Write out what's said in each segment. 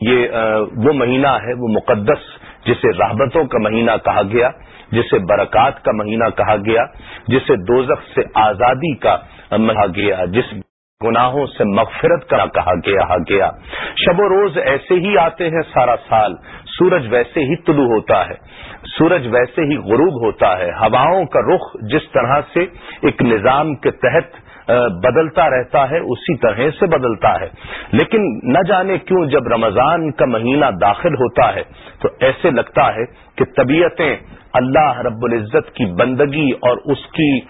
یہ وہ مہینہ ہے، وہ مقدس، جسے رحبتوں کا مہینہ کہا گیا، جسے برکات کا مہینہ کہا گیا، جسے دوزخ سے آزادی کا کہا گیا، جس گناہوں سے مغفرت کا کہا گیا گیا۔ شب و روز ایسے ہی آتے ہیں سارا سال، سورج ویسے ہی طلوع ہوتا ہے، سورج ویسے ہی غروب ہوتا ہے، ہواؤں کا رخ جس طرح سے ایک نظام کے تحت بدلتا رہتا ہے، اسی طرح سے بدلتا ہے۔ لیکن نہ جانے کیوں جب رمضان کا مہینہ داخل ہوتا ہے، تو ایسے لگتا ہے کہ طبیعتیں اللہ رب العزت کی بندگی اور اس کی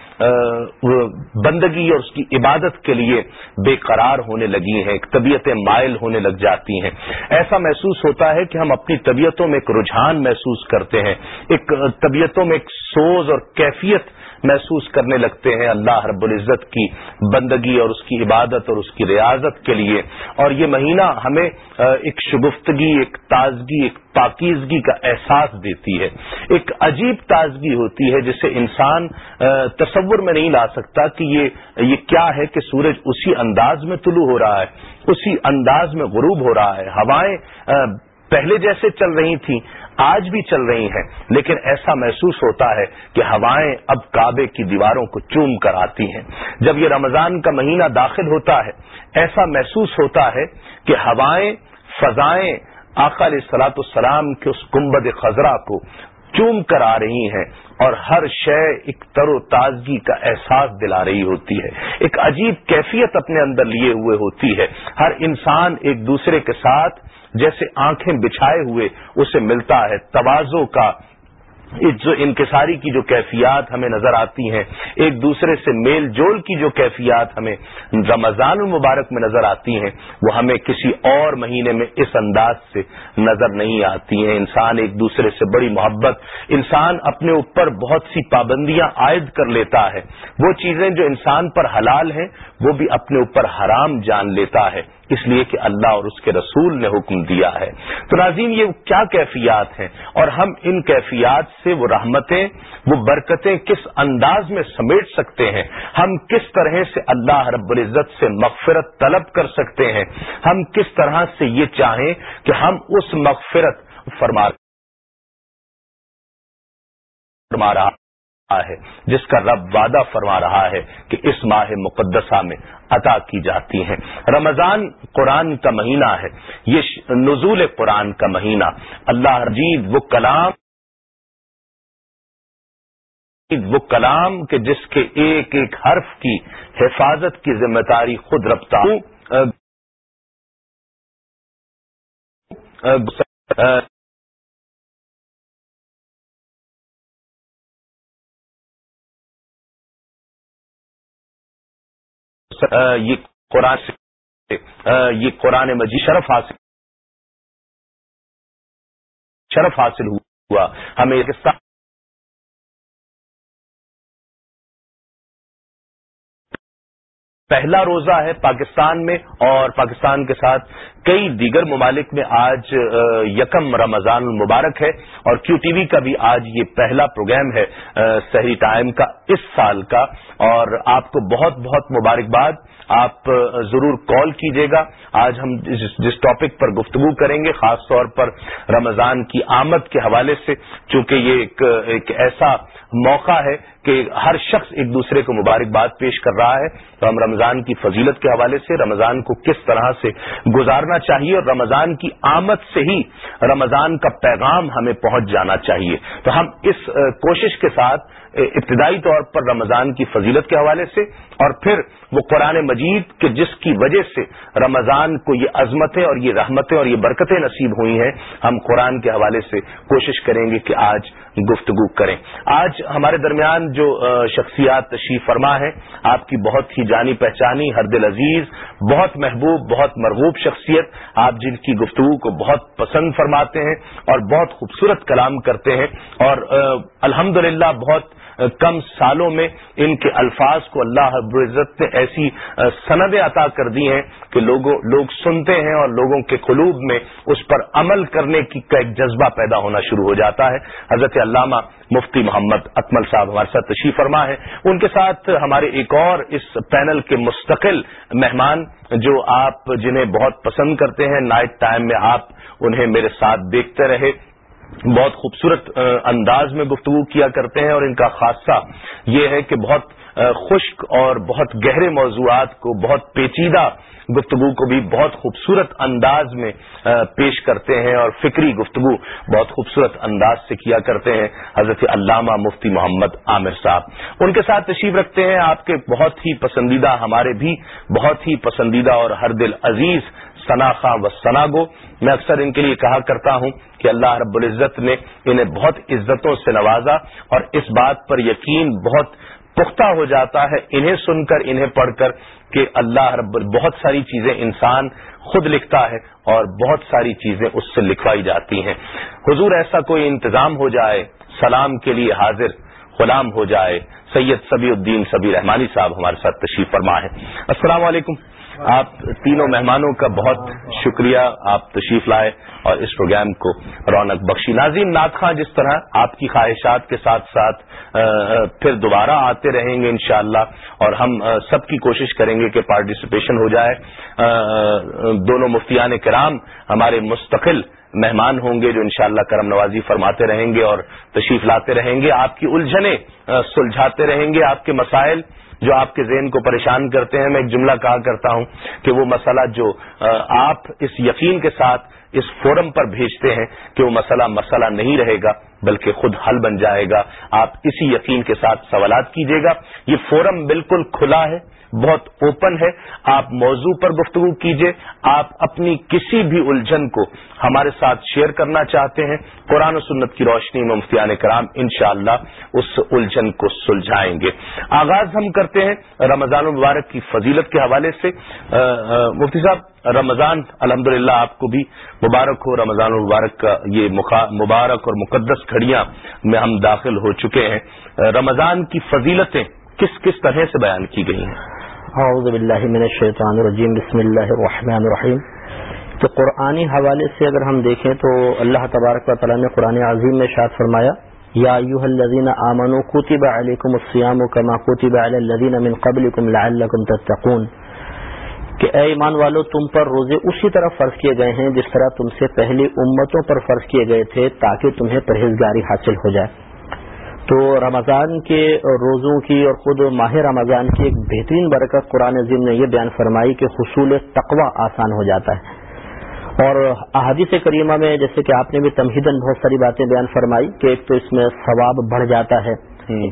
بندگی اور اس کی عبادت کے لیے بے قرار ہونے لگی ہیں طبیعتیں مائل ہونے لگ جاتی ہیں۔ ایسا محسوس ہوتا ہے کہ ہم اپنی طبیعتوں میں ایک رجحان محسوس کرتے ہیں، ایک طبیعتوں میں ایک سوز اور کیفیت محسوس کرنے لگتے ہیں اللہ رب العزت کی بندگی اور اس کی عبادت اور اس کی ریاضت کے لیے۔ اور یہ مہینہ ہمیں ایک شگفتگی، ایک تازگی، ایک پاکیزگی کا احساس دیتی ہے۔ ایک عجیب تازگی ہوتی ہے جسے انسان تصور میں نہیں لا سکتا کہ یہ یہ کیا ہے کہ سورج اسی انداز میں طلوع ہو رہا ہے، اسی انداز میں غروب ہو رہا ہے۔ ہوائیں پہلے جیسے چل رہی تھیں آج بھی چل رہی ہیں، لیکن ایسا محسوس ہوتا ہے کہ ہوائیں اب کعبے کی دیواروں کو چوم کر آتی ہیں۔ جب یہ رمضان کا مہینہ داخل ہوتا ہے، ایسا محسوس ہوتا ہے کہ ہوائیں، فضائیں، آقا علیہ سلاۃ السلام کے اس گنبد خزرہ کو چوم کر آ رہی ہیں اور ہر شے ایک تر و تازگی کا احساس دلا رہی ہوتی ہے۔ ایک عجیب کیفیت اپنے اندر لیے ہوئے ہوتی ہے۔ ہر انسان ایک دوسرے کے ساتھ جیسے آنکھیں بچھائے ہوئے اسے ملتا ہے توازوں کا جو انکساری کی جو کیفیات ہمیں نظر آتی ہیں، ایک دوسرے سے میل جول کی جو کیفیات ہمیں رمضان المبارک میں نظر آتی ہیں، وہ ہمیں کسی اور مہینے میں اس انداز سے نظر نہیں آتی ہیں۔ انسان ایک دوسرے سے بڑی محبت، انسان اپنے اوپر بہت سی پابندیاں عائد کر لیتا ہے۔ وہ چیزیں جو انسان پر حلال ہیں، وہ بھی اپنے اوپر حرام جان لیتا ہے۔ اس لیے کہ اللہ اور اس کے رسول نے حکم دیا ہے۔ تو ناظرین، یہ کیا کیفیات ہیں؟ اور ہم ان کیفیات سے وہ رحمتیں، وہ برکتیں کس انداز میں سمیٹ سکتے ہیں؟ ہم کس طرح سے اللہ رب العزت سے مغفرت طلب کر سکتے ہیں؟ ہم کس طرح سے یہ چاہیں کہ ہم اس مغفرت فرما فرما رہا ہے، جس کا رب وعدہ فرما رہا ہے کہ اس ماہ مقدسہ میں عطا کی جاتی ہیں۔ رمضان قرآن کا مہینہ ہے، یہ نزول قرآن کا مہینہ۔ اللہ رجید وہ کلام وہ کلام کے جس کے ایک ایک حرف کی حفاظت کی ذمہ داری خود رفتہ یہ قرآن یہ قرآن مجید شرف حاصل شرف حاصل ہوا۔ ہمیں پہلا روزہ ہے پاکستان میں اور پاکستان کے ساتھ کئی دیگر ممالک میں آج یکم رمضان المبارک ہے اور کیو ٹی وی کا بھی آج یہ پہلا پروگرام ہے صحیح ٹائم کا اس سال کا اور آپ کو بہت بہت مبارکباد، آپ ضرور کال کیجیے گا۔ آج ہم جس ٹاپک پر گفتگو کریں گے، خاص طور پر رمضان کی آمد کے حوالے سے، چونکہ یہ ایک ایک ایسا موقع ہے کہ ہر شخص ایک دوسرے کو مبارکباد پیش کر رہا ہے۔ تو ہم رمضان کی فضیلت کے حوالے سے، رمضان کو کس طرح سے گزارنا چاہیے اور رمضان کی آمد سے ہی رمضان کا پیغام ہمیں پہنچ جانا چاہیے۔ تو ہم اس کوشش کے ساتھ ابتدائی طور پر رمضان کی فضیلت کے حوالے سے اور پھر وہ قرآن مجید کے جس کی وجہ سے رمضان کو یہ عظمتیں اور یہ رحمتیں اور یہ برکتیں نصیب ہوئی ہیں، ہم قرآن کے حوالے سے کوشش کریں گے کہ آج گفتگو کریں۔ آج ہمارے درمیان جو شخصیات تشریف فرما ہے آپ کی بہت ہی جانی پہچانی ہر دل عزیز، بہت محبوب، بہت مرغوب شخصیت، آپ جن کی گفتگو کو بہت پسند فرماتے ہیں اور بہت خوبصورت کلام کرتے ہیں اور الحمد بہت کم سالوں میں ان کے الفاظ کو اللہ العزت نے ایسی سندیں عطا کر دی ہیں کہ لوگوں، لوگ سنتے ہیں اور لوگوں کے قلوب میں اس پر عمل کرنے کی کا ایک جذبہ پیدا ہونا شروع ہو جاتا ہے۔ حضرت علامہ مفتی محمد اکمل صاحب ہمارے ساتھ تشریف فرما ہے ان کے ساتھ ہمارے ایک اور اس پینل کے مستقل مہمان جو آپ جنہیں بہت پسند کرتے ہیں، نائٹ ٹائم میں آپ انہیں میرے ساتھ دیکھتے رہے۔ بہت خوبصورت انداز میں گفتگو کیا کرتے ہیں اور ان کا خاصہ یہ ہے کہ بہت خشک اور بہت گہرے موضوعات کو، بہت پیچیدہ گفتگو کو بھی بہت خوبصورت انداز میں پیش کرتے ہیں اور فکری گفتگو بہت خوبصورت انداز سے کیا کرتے ہیں۔ حضرت علامہ مفتی محمد عامر صاحب۔ ان کے ساتھ تشریف رکھتے ہیں۔ آپ کے بہت ہی پسندیدہ، ہمارے بھی بہت ہی پسندیدہ اور ہر دل عزیز خاں و سناگو۔ میں اکثر ان کے لیے کہا کرتا ہوں کہ اللہ رب العزت نے انہیں بہت عزتوں سے نوازا اور اس بات پر یقین بہت پختہ ہو جاتا ہے انہیں سن کر، انہیں پڑھ کر کہ اللہ رب بہت ساری چیزیں انسان خود لکھتا ہے اور بہت ساری چیزیں اس سے لکھوائی جاتی ہیں۔ حضور ایسا کوئی انتظام ہو جائے، سلام کے لیے حاضر غلام ہو جائے، سید سبی الدین سبی رحمانی صاحب ہمارے ساتھ تشریف فرما ہے۔ السلام علیکم۔ آپ تینوں مہمانوں کا بہت شکریہ۔ آپ تشریف لائے اور اس پروگرام کو رونق بخشی۔ ناظرین ناد خاں جس طرح آپ کی خواہشات کے ساتھ ساتھ پھر دوبارہ آتے رہیں گے انشاءاللہ اور ہم سب کی کوشش کریں گے کہ پارٹیسپیشن ہو جائے۔ دونوں مفتیان کرام ہمارے مستقل مہمان ہوں گے جو انشاءاللہ کرم نوازی فرماتے رہیں گے اور تشریف لاتے رہیں گے۔ آپ کی الجھنیں سلجھاتے رہیں گے۔ آپ کے مسائل جو آپ کے ذہن کو پریشان کرتے ہیں، میں ایک جملہ کہا کرتا ہوں کہ وہ مسئلہ جو آپ اس یقین کے ساتھ اس فورم پر بھیجتے ہیں کہ وہ مسئلہ مسئلہ نہیں رہے گا، بلکہ خود حل بن جائے گا۔ آپ اسی یقین کے ساتھ سوالات کیجیے گا۔ یہ فورم بالکل کھلا ہے، بہت اوپن ہے۔ آپ موضوع پر گفتگو کیجیے آپ اپنی کسی بھی الجھن کو ہمارے ساتھ شیئر کرنا چاہتے ہیں۔ قرآن و سنت کی روشنی میں مفتیان کرام انشاءاللہ اس الجھن کو سلجھائیں گے۔ آغاز ہم کرتے ہیں رمضان المبارک کی فضیلت کے حوالے سے۔ مفتی صاحب رمضان الحمد آپ کو بھی مبارک ہو۔ رمضان المبارک کا یہ مبارک اور مقدس کھڑیاں میں ہم داخل ہو چکے ہیں۔ رمضان کی فضیلتیں کس کس طرح سے بیان کی گئی ہیں؟ اعوذ باللہ من الشیطان الرجیم، بسم اللہ الرحمن الرحیم۔ تو قرآنی حوالے سے اگر ہم دیکھیں تو اللہ تبارک و تعالیٰ نے قرآن عظیم میں شاد فرمایا، یا ایوہ الذین آمنوا کتب علیکم الصیام کما کتب علی الذین من قبلکم لعلکم تتقون۔ کہ اے ایمان والو تم پر روزے اسی طرح فرض کیے گئے ہیں جس طرح تم سے پہلی امتوں پر فرض کیے گئے تھے تاکہ تمہیں پرہیزگاری حاصل ہو جائے۔ تو رمضان کے روزوں کی اور خود ماہ رمضان کی ایک بہترین برکت قرآن عظیم نے یہ بیان فرمائی کہ حصول تقوی آسان ہو جاتا ہے۔ اور احادیث کریمہ میں جیسے کہ آپ نے بھی تمہیدن بہت ساری باتیں بیان فرمائی کہ ایک تو اس میں ثواب بڑھ جاتا ہے۔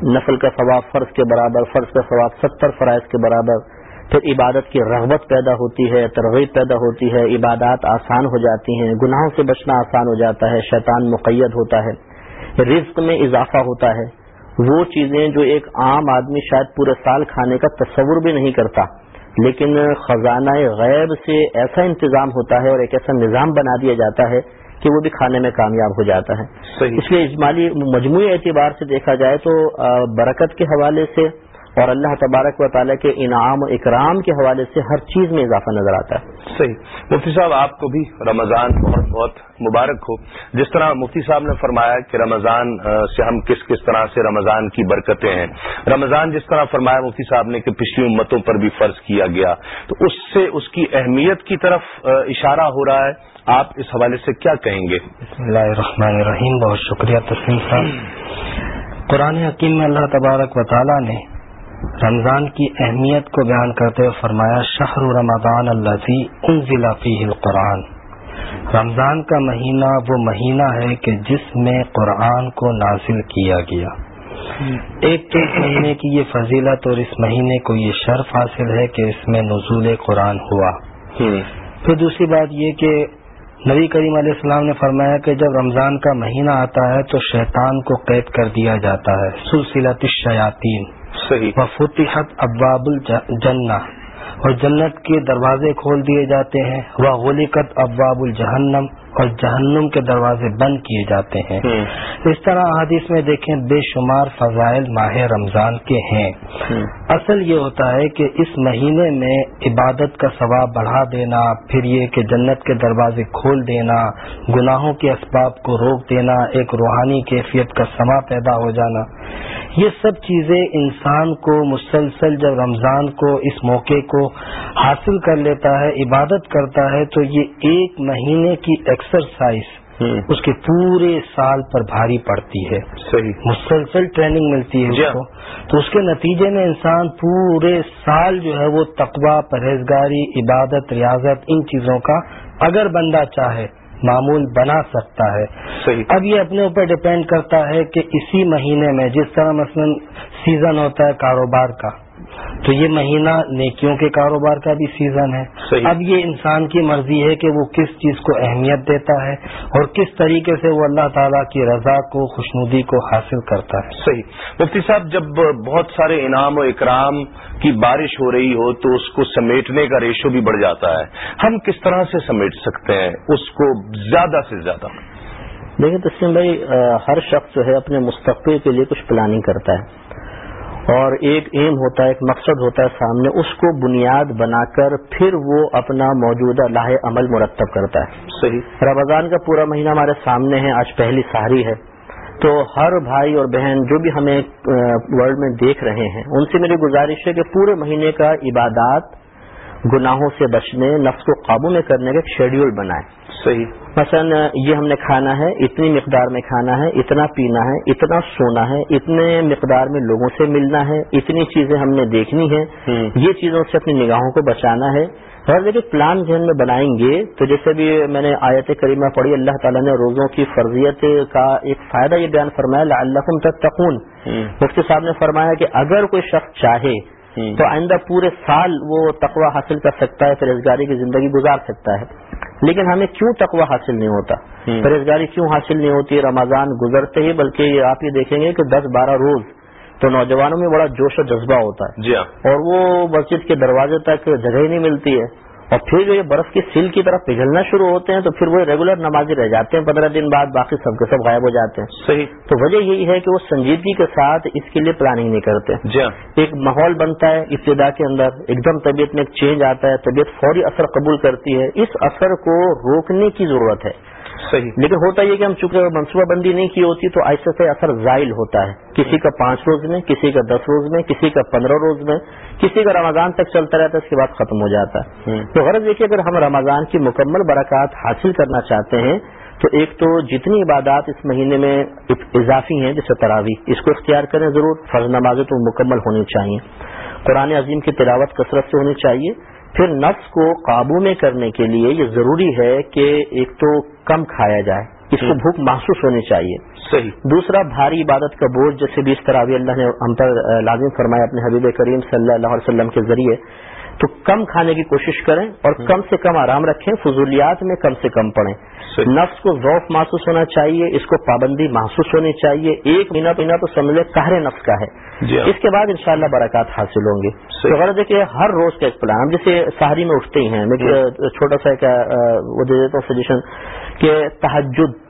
نسل کا ثواب فرض کے برابر فرض کا ثواب ستر فرائض کے برابر۔ پھر عبادت کی رغبت پیدا ہوتی ہے ترغیب پیدا ہوتی ہے عبادات آسان ہو جاتی ہیں گناہوں سے بچنا آسان ہو جاتا ہے شیطان مقید ہوتا ہے رزق میں اضافہ ہوتا ہے۔ وہ چیزیں جو ایک عام آدمی شاید پورے سال کھانے کا تصور بھی نہیں کرتا لیکن خزانہ غیب سے ایسا انتظام ہوتا ہے اور ایک ایسا نظام بنا دیا جاتا ہے کہ وہ بھی کھانے میں کامیاب ہو جاتا ہے۔ اس لیے اجمالی مجموعی اعتبار سے دیکھا جائے تو برکت کے حوالے سے اور اللہ تبارک و تعالیٰ کے انعام و اکرام کے حوالے سے ہر چیز میں اضافہ نظر آتا ہے۔ صحیح۔ مفتی صاحب آپ کو بھی رمضان بہت بہت مبارک ہو۔ جس طرح مفتی صاحب نے فرمایا کہ رمضان سے ہم کس کس طرح سے رمضان کی برکتیں ہیں۔ رمضان جس طرح فرمایا مفتی صاحب نے کہ پچھلی امتوں پر بھی فرض کیا گیا۔ تو اس سے اس کی اہمیت کی طرف اشارہ ہو رہا ہے۔ آپ اس حوالے سے کیا کہیں گے؟ بسم اللہ الرحمن الرحیم۔ بہت شکریہ تسلیم صاحب۔ قرآن حکیم میں اللہ تبارک و تعالیٰ نے رمضان کی اہمیت کو بیان کرتے ہوئے فرمایا شہر رمضان اللہ ان ضلع القرآن۔ رمضان کا مہینہ وہ مہینہ ہے کہ جس میں قرآن کو نازل کیا گیا۔ ایک تو اس مہینے کی یہ فضیلت اور اس مہینے کو یہ شرف حاصل ہے کہ اس میں نزول قرآن ہوا۔ پھر دوسری بات یہ کہ نبی کریم علیہ السلام نے فرمایا کہ جب رمضان کا مہینہ آتا ہے تو شیطان کو قید کر دیا جاتا ہے۔ سلسلت الشیاطین۔ صحیح فتحت ابواب الجنہ اور جنت کے دروازے کھول دیے جاتے ہیں۔ وہ غلیقت ابواب الجہنم اور جہنم کے دروازے بند کیے جاتے ہیں۔ اس طرح حادث میں دیکھیں بے شمار فضائل ماہ رمضان کے ہیں۔ اصل یہ ہوتا ہے کہ اس مہینے میں عبادت کا ثواب بڑھا دینا پھر یہ کہ جنت کے دروازے کھول دینا گناہوں کے اسباب کو روک دینا ایک روحانی کیفیت کا سما پیدا ہو جانا۔ یہ سب چیزیں انسان کو مسلسل جب رمضان کو اس موقع کو حاصل کر لیتا ہے عبادت کرتا ہے تو یہ ایک مہینے کی ایکسرسائز اس کے پورے سال پر بھاری پڑتی ہے۔ صحیح۔ مسلسل ٹریننگ ملتی ہے جی اس ہاں۔ کو۔ تو اس کے نتیجے میں انسان پورے سال جو ہے وہ تقوا پرہیزگاری عبادت ریاضت ان چیزوں کا اگر بندہ چاہے معمول بنا سکتا ہے۔ صحیح۔ اب یہ اپنے اوپر ڈپینڈ کرتا ہے کہ اسی مہینے میں جس طرح مثلا سیزن ہوتا ہے کاروبار کا تو یہ مہینہ نیکیوں کے کاروبار کا بھی سیزن ہے۔ صحیح۔ اب یہ انسان کی مرضی ہے کہ وہ کس چیز کو اہمیت دیتا ہے اور کس طریقے سے وہ اللہ تعالیٰ کی رضا کو خوشنودی کو حاصل کرتا ہے۔ صحیح۔ مفتی صاحب جب بہت سارے انعام و اکرام کی بارش ہو رہی ہو تو اس کو سمیٹنے کا ریشو بھی بڑھ جاتا ہے۔ ہم کس طرح سے سمیٹ سکتے ہیں؟ اس کو زیادہ سے زیادہ۔ دیکھیں تسلیم بھائی ہر شخص جو ہے اپنے مستقبل کے لیے کچھ پلاننگ کرتا ہے۔ اور ایک ایم ہوتا ہے ایک مقصد ہوتا ہے سامنے اس کو بنیاد بنا کر پھر وہ اپنا موجودہ لاہ عمل مرتب کرتا ہے۔ صحیح۔ رمضان کا پورا مہینہ ہمارے سامنے ہے آج پہلی ساری ہے۔ تو ہر بھائی اور بہن جو بھی ہمیں ورلڈ میں دیکھ رہے ہیں ان سے میری گزارش ہے کہ پورے مہینے کا عبادات گناہوں سے بچنے نفس کو قابو میں کرنے کا ایک شیڈیول بنائے صحیح۔ مثلا یہ ہم نے کھانا ہے اتنی مقدار میں کھانا ہے اتنا پینا ہے اتنا سونا ہے اتنے مقدار میں لوگوں سے ملنا ہے اتنی چیزیں ہم نے دیکھنی ہے۔ یہ چیزوں سے اپنی نگاہوں کو بچانا ہے اور دیکھیے پلان ذہن میں بنائیں گے تو جیسے بھی میں نے آیت کریمہ پڑھی اللہ تعالیٰ نے روزوں کی فرضیت کا ایک فائدہ یہ بیان فرمایا لعلکم تتقون ہوں۔ مفتی صاحب نے فرمایا کہ اگر کوئی شخص چاہے۔ تو آئندہ پورے سال وہ تقوی حاصل کر سکتا ہے پرہیزگاری کی زندگی گزار سکتا ہے۔ لیکن ہمیں کیوں تقوی حاصل نہیں ہوتا۔ پرہیزگاری کیوں حاصل نہیں ہوتی؟ رمضان گزرتے ہی بلکہ آپ یہ دیکھیں گے کہ دس بارہ روز تو نوجوانوں میں بڑا جوش و جذبہ ہوتا ہے۔ جی ہاں۔ اور وہ مسجد کے دروازے تک جگہ ہی نہیں ملتی ہے۔ اور پھر جو یہ برف کی سیل کی طرف پگھلنا شروع ہوتے ہیں تو پھر وہ ریگولر نمازی رہ جاتے ہیں پندرہ دن بعد باقی سب کے سب غائب ہو جاتے ہیں۔ صحیح۔ تو وجہ یہی ہے کہ وہ سنجیدگی کے ساتھ اس کے لیے پلاننگ نہیں کرتے۔ جی ہاں۔ ایک ماحول بنتا ہے ابتدا کے اندر ایک دم طبیعت میں ایک چینج آتا ہے طبیعت فوری اثر قبول کرتی ہے۔ اس اثر کو روکنے کی ضرورت ہے۔ صحیح۔ لیکن ہوتا یہ کہ ہم چونکہ منصوبہ بندی نہیں کی ہوتی تو ایسے سے اثر زائل ہوتا ہے۔ کسی کا پانچ روز میں کسی کا دس روز میں کسی کا پندرہ روز میں کسی کا رمضان تک چلتا رہتا ہے اس کے بعد ختم ہو جاتا ہے۔ تو غرض یہ کہ اگر ہم رمضان کی مکمل برکات حاصل کرنا چاہتے ہیں تو ایک تو جتنی عبادات اس مہینے میں اضافی ہیں جیسے تراوی اس کو اختیار کریں ضرور۔ فرض نمازیں تو مکمل ہونی چاہیے۔ قرآن عظیم کی تلاوت کثرت سے ہونی چاہیے۔ پھر نفس کو قابو میں کرنے کے لیے یہ ضروری ہے کہ ایک تو کم کھایا جائے اس کو بھوک محسوس ہونی چاہیے۔ صحیح۔ دوسرا بھاری عبادت کا بوجھ جیسے بھی اس طرح اللہ نے ہم پر لازم فرمایا اپنے حبیب کریم صلی اللہ علیہ وسلم کے ذریعے تو کم کھانے کی کوشش کریں اور کم سے کم آرام رکھیں فضولیات میں کم سے کم پڑیں۔ نفس کو ذوف محسوس ہونا چاہیے اس کو پابندی محسوس ہونی چاہیے۔ ایک مہینہ مہینہ تو سمجھ لے قہر نفس کا ہے۔ جی ہاں۔ اس کے بعد انشاءاللہ برکات حاصل ہوں گی۔ صحیح۔ تو غرض ہے کہ ہر روز کا ایک پلان۔ ہم جیسے سہاری میں اٹھتے ہی ہیں میں ایک چھوٹا سا ایک وہ دے دیتا ہوں سجیشن کہ تحجد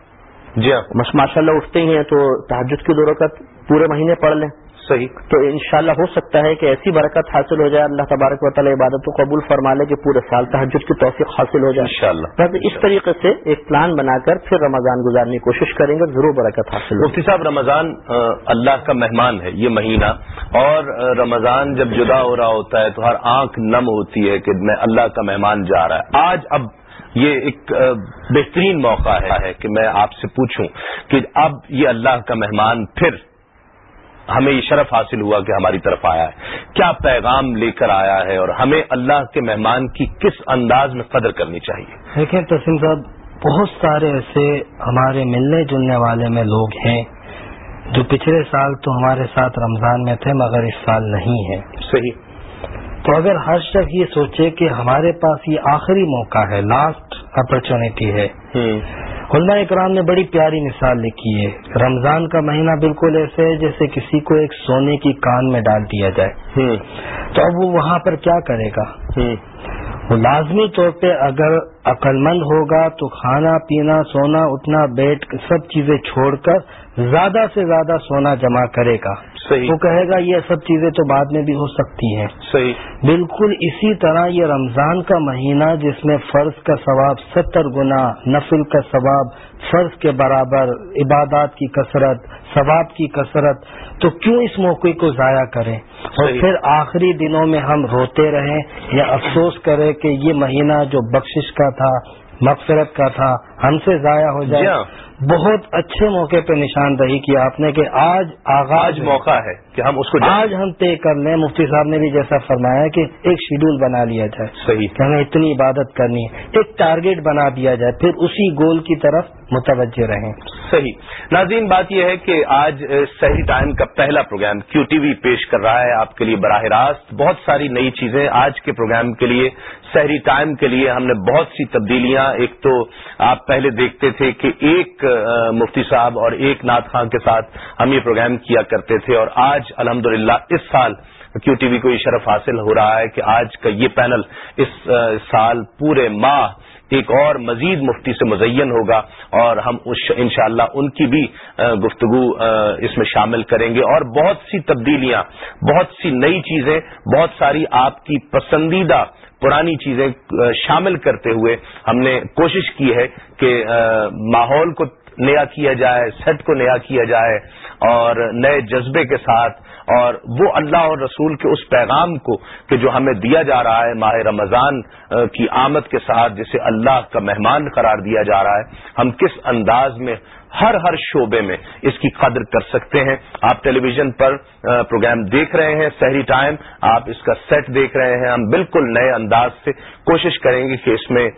جی ہاں۔ ماشاء اللہ اٹھتے ہی ہیں تو تحجد کی دو رکعت پورے مہینے پڑھ لیں۔ صحیح۔ تو انشاءاللہ ہو سکتا ہے کہ ایسی برکت حاصل ہو جائے اللہ تبارک و تعالیٰ عبادت کو قبول فرما لے کہ پورے سال تحجد کی توفیق حاصل ہو جائے۔ انشاءاللہ۔ بس اس طریقے سے ایک پلان بنا کر پھر رمضان گزارنے کی کوشش کریں گے ضرور برکت حاصل مفتی صاحب رمضان اللہ کا مہمان ہے یہ مہینہ۔ اور رمضان جب جدا ہو رہا ہوتا ہے تو ہر آنکھ نم ہوتی ہے کہ میں اللہ کا مہمان جا رہا ہے۔ آج اب یہ ایک بہترین موقع ہے کہ میں آپ سے پوچھوں کہ اب یہ اللہ کا مہمان پھر ہمیں یہ شرف حاصل ہوا کہ ہماری طرف آیا ہے۔ کیا پیغام لے کر آیا ہے اور ہمیں اللہ کے مہمان کی کس انداز میں قدر کرنی چاہیے؟ دیکھیں تسیم صاحب بہت سارے ایسے ہمارے ملنے جلنے والے میں لوگ ہیں جو پچھلے سال تو ہمارے ساتھ رمضان میں تھے مگر اس سال نہیں ہے صحیح۔ تو اگر ہر شخص یہ سوچے کہ ہمارے پاس یہ آخری موقع ہے لاسٹ اپرچونٹی ہے۔ علماء اکرام نے بڑی پیاری مثال لکھی ہے۔ رمضان کا مہینہ بالکل ایسے ہے جیسے کسی کو ایک سونے کی کان میں ڈال دیا جائے۔ تو اب وہ وہاں پر کیا کرے گا؟ وہ لازمی طور پہ اگر عقل مند ہوگا تو کھانا پینا سونا اٹھنا بیٹھ سب چیزیں چھوڑ کر زیادہ سے زیادہ سونا جمع کرے گا۔ صحیح۔ وہ کہے گا یہ سب چیزیں تو بعد میں بھی ہو سکتی ہیں۔ صحیح۔ بالکل اسی طرح یہ رمضان کا مہینہ جس میں فرض کا ثواب ستر گنا نفل کا ثواب فرض کے برابر عبادات کی کثرت ثواب کی کثرت تو کیوں اس موقع کو ضائع کریں؟ اور پھر آخری دنوں میں ہم روتے رہیں یا افسوس کریں کہ یہ مہینہ جو بخشش کا تھا مغفرت کا تھا ہم سے ضائع ہو جائے۔ بہت اچھے موقع پہ نشاندہی کی آپ نے کہ آج آغاز موقع ہے کہ ہم اس کو آج ہم طے کر لیں۔ مفتی صاحب نے بھی جیسا فرمایا کہ ایک شیڈول بنا لیا جائے۔ صحیح۔ کہ ہمیں اتنی عبادت کرنی ہے۔ ایک ٹارگیٹ بنا دیا جائے۔ پھر اسی گول کی طرف متوجہ رہیں۔ صحیح۔ ناظرین بات یہ ہے کہ آج صحیح ٹائم کا پہلا پروگرام کیو ٹی وی پیش کر رہا ہے آپ کے لیے براہ راست۔ بہت ساری نئی چیزیں آج کے پروگرام کے لیے سحری ٹائم کے لیے ہم نے بہت سی تبدیلیاں، ایک تو آپ پہلے دیکھتے تھے کہ ایک مفتی صاحب اور ایک نات خان کے ساتھ ہم یہ پروگرام کیا کرتے تھے اور آج الحمد اس سال کیو ٹی وی کو یہ شرف حاصل ہو رہا ہے کہ آج کا یہ پینل اس سال پورے ماہ ایک اور مزید مفتی سے مزین ہوگا اور ہم انشاءاللہ ان کی بھی گفتگو اس میں شامل کریں گے اور بہت سی تبدیلیاں، بہت سی نئی چیزیں، بہت ساری آپ کی پسندیدہ پرانی چیزیں شامل کرتے ہوئے ہم نے کوشش کی ہے کہ ماحول کو نیا کیا جائے، سیٹ کو نیا کیا جائے اور نئے جذبے کے ساتھ اور وہ اللہ اور رسول کے اس پیغام کو کہ جو ہمیں دیا جا رہا ہے ماہ رمضان کی آمد کے ساتھ جسے اللہ کا مہمان قرار دیا جا رہا ہے، ہم کس انداز میں ہر ہر شعبے میں اس کی قدر کر سکتے ہیں۔ آپ ٹیلی ویژن پر پروگرام دیکھ رہے ہیں، سحری ٹائم، آپ اس کا سیٹ دیکھ رہے ہیں۔ ہم بالکل نئے انداز سے کوشش کریں گے کہ اس میں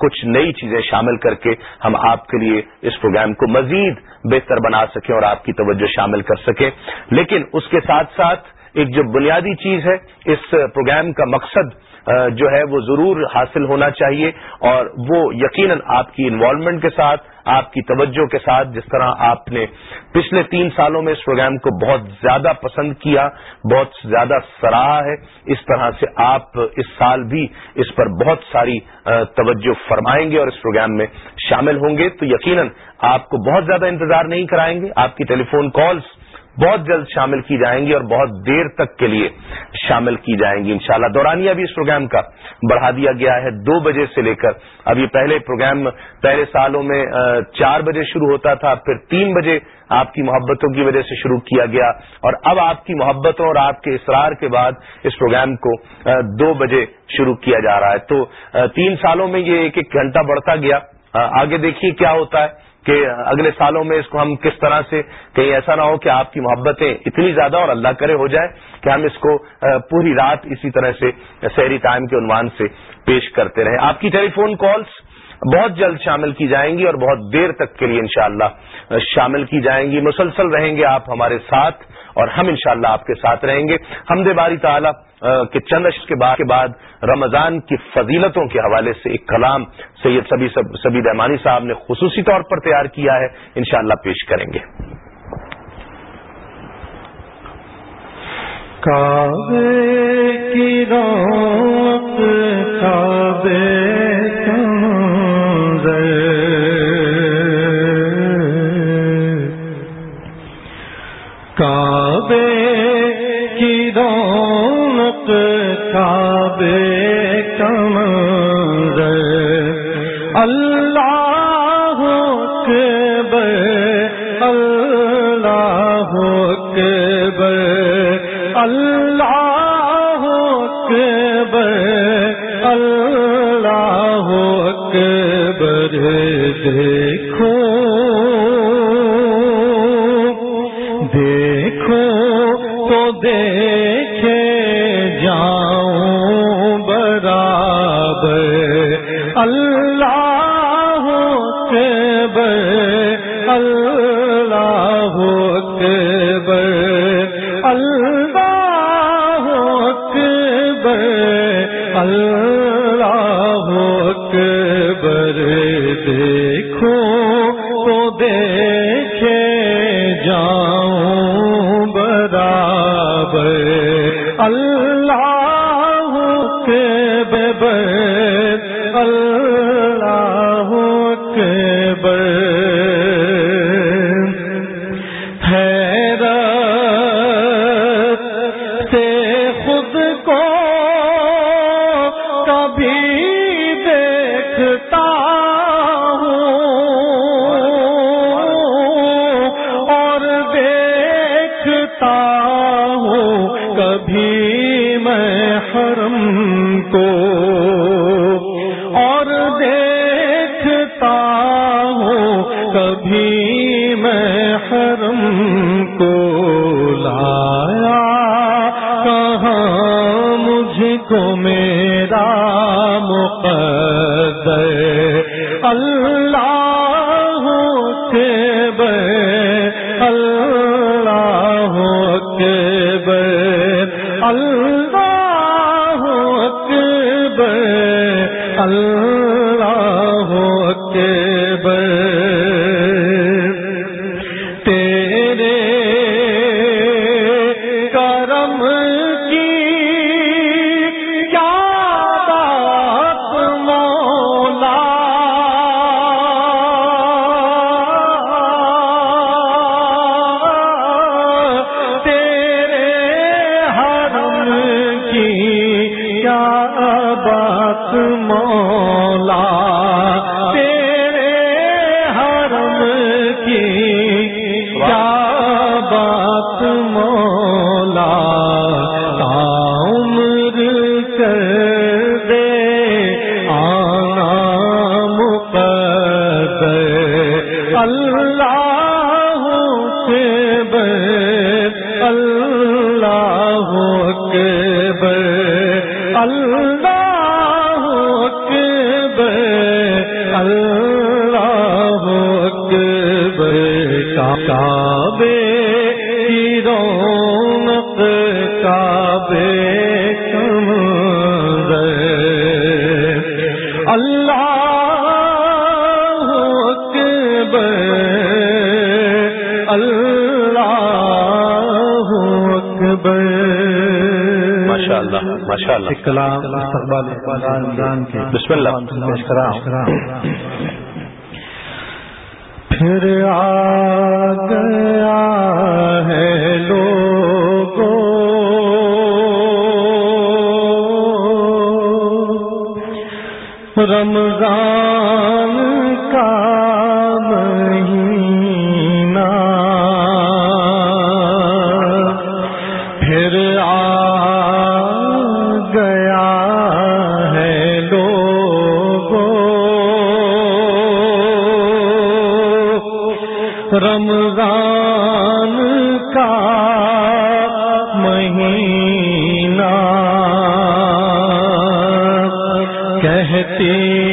کچھ نئی چیزیں شامل کر کے ہم آپ کے لیے اس پروگرام کو مزید بہتر بنا سکیں اور آپ کی توجہ شامل کر سکیں۔ لیکن اس کے ساتھ ساتھ ایک جو بنیادی چیز ہے، اس پروگرام کا مقصد جو ہے وہ ضرور حاصل ہونا چاہیے اور وہ یقیناً آپ کی انوالومنٹ کے ساتھ آپ کی توجہ کے ساتھ جس طرح آپ نے پچھلے تین سالوں میں اس پروگرام کو بہت زیادہ پسند کیا، بہت زیادہ سراہا ہے، اس طرح سے آپ اس سال بھی اس پر بہت ساری توجہ فرمائیں گے اور اس پروگرام میں شامل ہوں گے۔ تو یقیناً آپ کو بہت زیادہ انتظار نہیں کرائیں گے۔ آپ کی ٹیلی فون کالس بہت جلد شامل کی جائیں گی اور بہت دیر تک کے لیے شامل کی جائیں گی، انشاءاللہ۔ دورانیہ بھی اس پروگرام کا بڑھا دیا گیا ہے دو بجے سے لے کر۔ اب یہ پہلے پروگرام، پہلے سالوں میں چار بجے شروع ہوتا تھا پھر تین بجے آپ کی محبتوں کی وجہ سے شروع کیا گیا۔ اور اب آپ کی محبتوں اور آپ کے اصرار کے بعد اس پروگرام کو دو بجے شروع کیا جا رہا ہے۔ تو تین سالوں میں یہ ایک ایک گھنٹہ بڑھتا گیا۔ آگے دیکھیے کیا ہوتا ہے۔ کہ اگلے سالوں میں اس کو ہم کس طرح سے کہیں ایسا نہ ہو کہ آپ کی محبتیں اتنی زیادہ اور اللہ کرے ہو جائے کہ ہم اس کو پوری رات اسی طرح سے سحری ٹائم کے عنوان سے پیش کرتے رہیں۔ آپ کی ٹیلی فون کالس بہت جلد شامل کی جائیں گی اور بہت دیر تک کے لیے انشاءاللہ شامل کی جائیں گی۔ مسلسل رہیں گے آپ ہمارے ساتھ اور ہم انشاءاللہ آپ کے ساتھ رہیں گے۔ حمد باری تعالی کے چند اشر کے بعد کے بعد رمضان کی فضیلتوں کے حوالے سے ایک کلام سید سبی سبی رحمانی صاحب نے خصوصی طور پر تیار کیا ہے، انشاءاللہ پیش کریں گے۔ کی کعبے کی رمضان کا مہینہ کہتی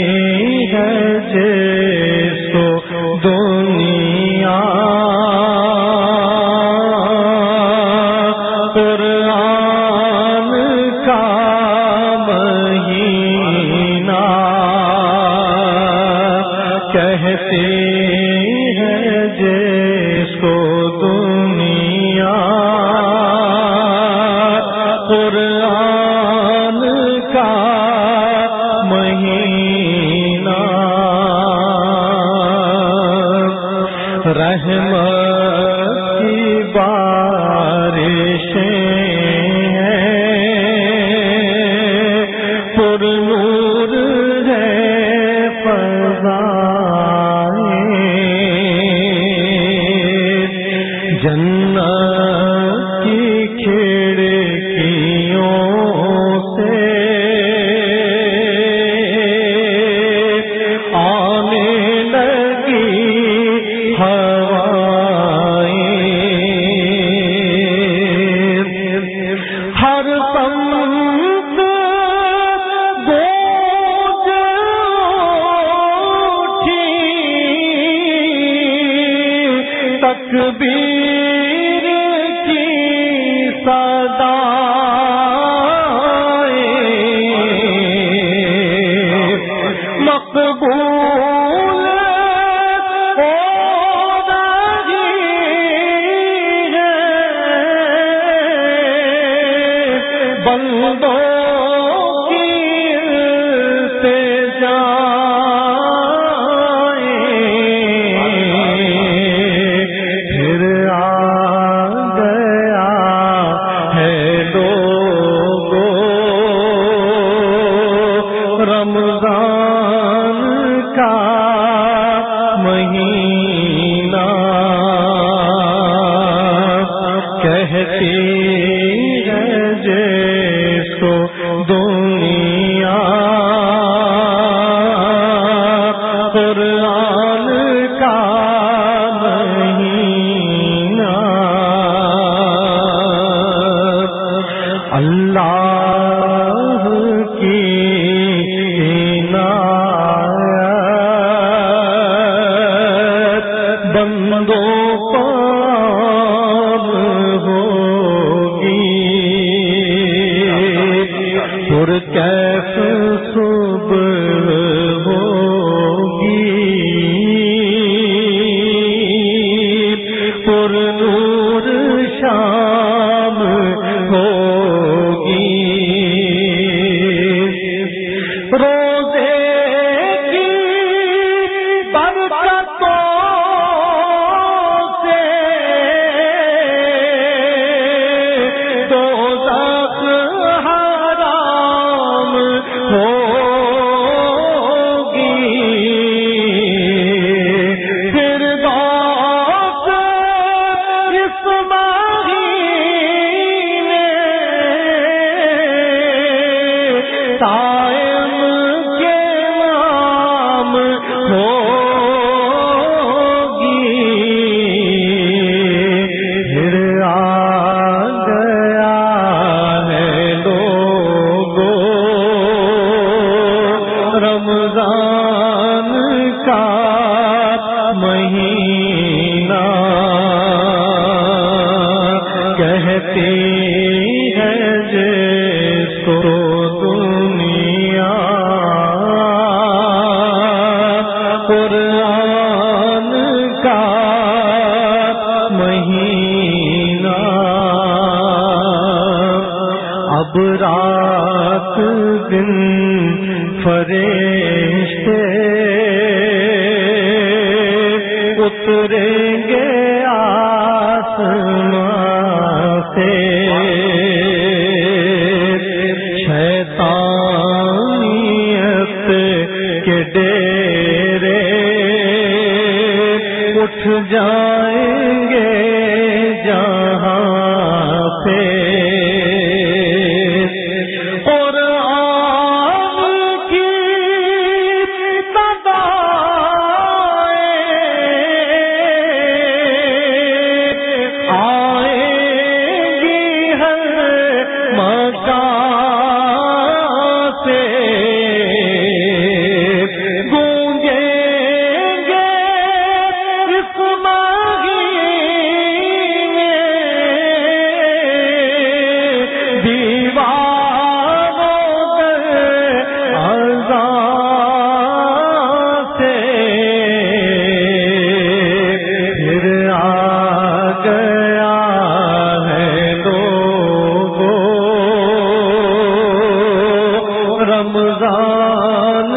رمضان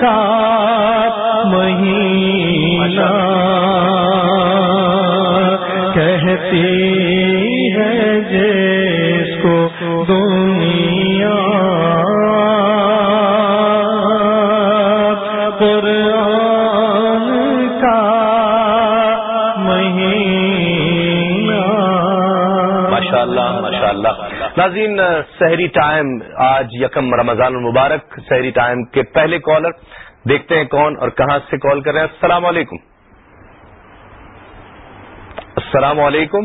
کا ناظرین، سحری ٹائم آج یکم رمضان المبارک، سحری ٹائم کے پہلے کالر۔ دیکھتے ہیں کون اور کہاں سے کال کر رہے ہیں۔ السلام علیکم۔ السلام علیکم۔